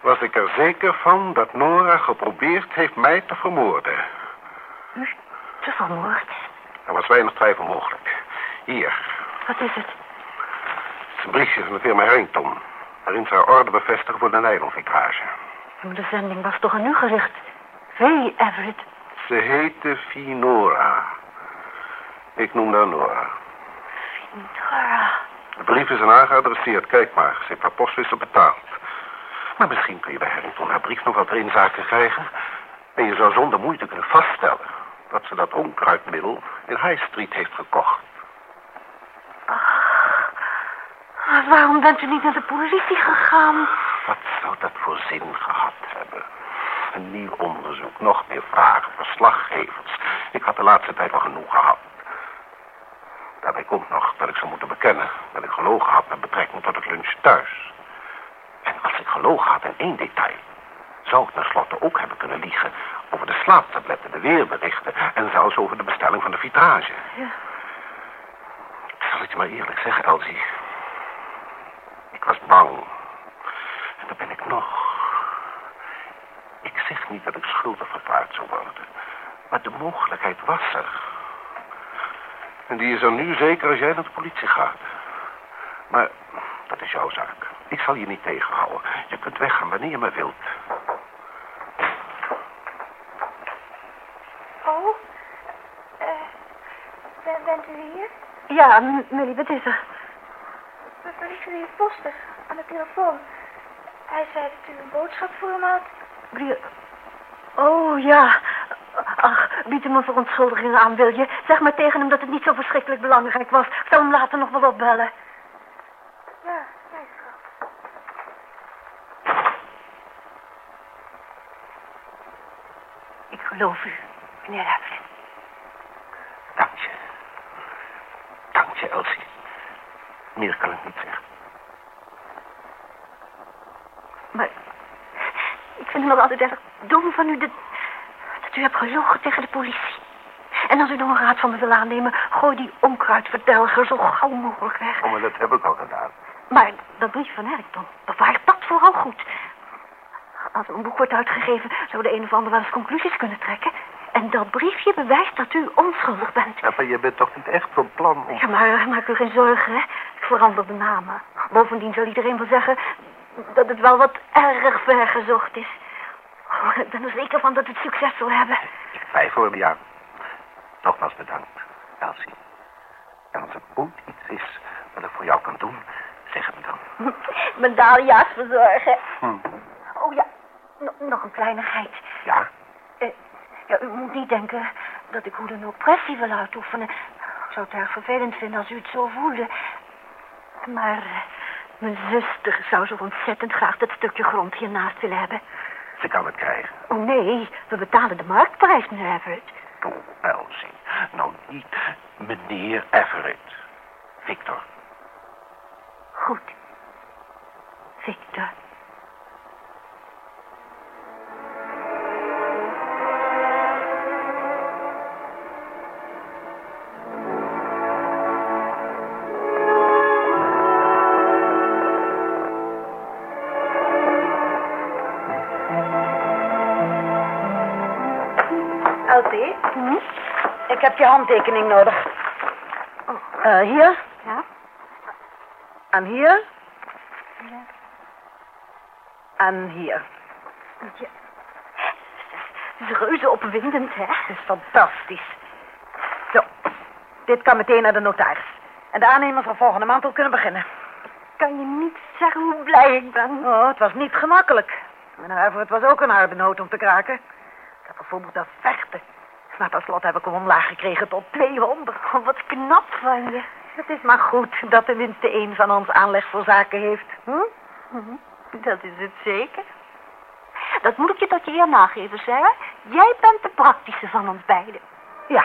was ik er zeker van dat Nora geprobeerd heeft mij te vermoorden. Te vermoord? Er was weinig twijfel mogelijk. Hier, Wat is het? het is een briefje van de firma Harrington. Waarin ze haar orde bevestigen voor de nylonvitrage. Maar de zending was toch aan u gericht? V. Everett. Ze heette Finora. Ik noemde haar Nora. Nora. De brief is aan haar geadresseerd. Kijk maar, ze heeft haar postwissel betaald. Maar misschien kun je bij Harrington haar brief nog wat erin zaken krijgen. En je zou zonder moeite kunnen vaststellen dat ze dat onkruidmiddel in High Street heeft gekocht. Ah, Waarom bent u niet naar de politie gegaan? Wat zou dat voor zin gehad hebben? Een nieuw onderzoek, nog meer vragen, verslaggevers. Ik had de laatste tijd wel genoeg gehad. Daarbij komt nog dat ik zou moeten bekennen dat ik gelogen had met betrekking tot het lunch thuis. En als ik gelogen had in één detail, zou ik tenslotte ook hebben kunnen liegen over de slaaptabletten, de weerberichten en zelfs over de bestelling van de vitrage. Ja. Ik zal het je maar eerlijk zeggen, Elsie. Ik was bang. En dat ben ik nog. Ik zeg niet dat ik schuldig verklaard zou worden. Maar de mogelijkheid was er. En die is er nu zeker als jij naar de politie gaat. Maar dat is jouw zaak. Ik zal je niet tegenhouden. Je kunt weggaan wanneer je maar wilt. Oh, eh, ben- bent u hier? Ja, Millie, wat is er? Hier Foster aan de telefoon. Hij zei dat u een boodschap voor hem had. Wie- Oh, ja. Ach, bied hem een verontschuldiging aan, wil je? Zeg maar tegen hem dat het niet zo verschrikkelijk belangrijk was. Ik zal hem later nog wel opbellen. Ja, ja, schat. Ik geloof u, meneer Everett. Dank je. Dank je, Elsie. Meer kan ik niet zeggen. Maar ik vind het nog altijd erg dom van u dat, dat u hebt gelogen tegen de politie. En als u nog een raad van me wil aannemen, gooi die onkruidverdelger zo gauw mogelijk weg. Oh, maar dat heb ik al gedaan. Maar dat brief van Erikton, bewaar dat vooral goed. Als een boek wordt uitgegeven, zou de een of ander wel eens conclusies kunnen trekken. En dat briefje bewijst dat u onschuldig bent. Ja, maar je bent toch niet echt van plan om... Ja, maar maak u geen zorgen, hè. Ik verander de namen. Bovendien zal iedereen wel zeggen dat het wel wat erg ver gezocht is. Oh, ik ben er zeker van dat het succes zal hebben. Ik twijfel er niet aan. Nogmaals bedankt, Elsie. En als er ooit iets is wat ik voor jou kan doen, zeg het me dan. Dahlia's verzorgen. Hm. Oh ja, N- nog een kleinigheid. Ja? Eh, ja, u moet niet denken dat ik hoe dan ook pressie wil uitoefenen. Ik zou het erg vervelend vinden als u het zo voelde. Maar mijn zuster zou zo ontzettend graag dat stukje grond hiernaast willen hebben. Ze kan het krijgen. Oh nee, we betalen de marktprijs, meneer Everett. Oh, Elsie. Nou niet meneer Everett. Victor. Goed. Victor. Heb je handtekening nodig. Eh, hier. Ja? En hier. En hier. Ja. Het is reuze opwindend, hè? Dat is fantastisch. Zo, dit kan meteen naar de notaris. En de aannemer zal volgende maand al kunnen beginnen. Kan je niet zeggen hoe blij ik ben? Oh, het was niet gemakkelijk. Meneer Everett was ook een harde noot om te kraken. Ik heb bijvoorbeeld dat vechten. Maar tenslotte heb ik hem omlaag gekregen tot 200. Oh, wat knap van je. Het is maar goed dat tenminste één van ons aanleg voor zaken heeft. Hm? Mhm. Dat is het zeker. Dat moet ik je tot je eer nageven, Sarah. Jij bent de praktische van ons beiden. Ja.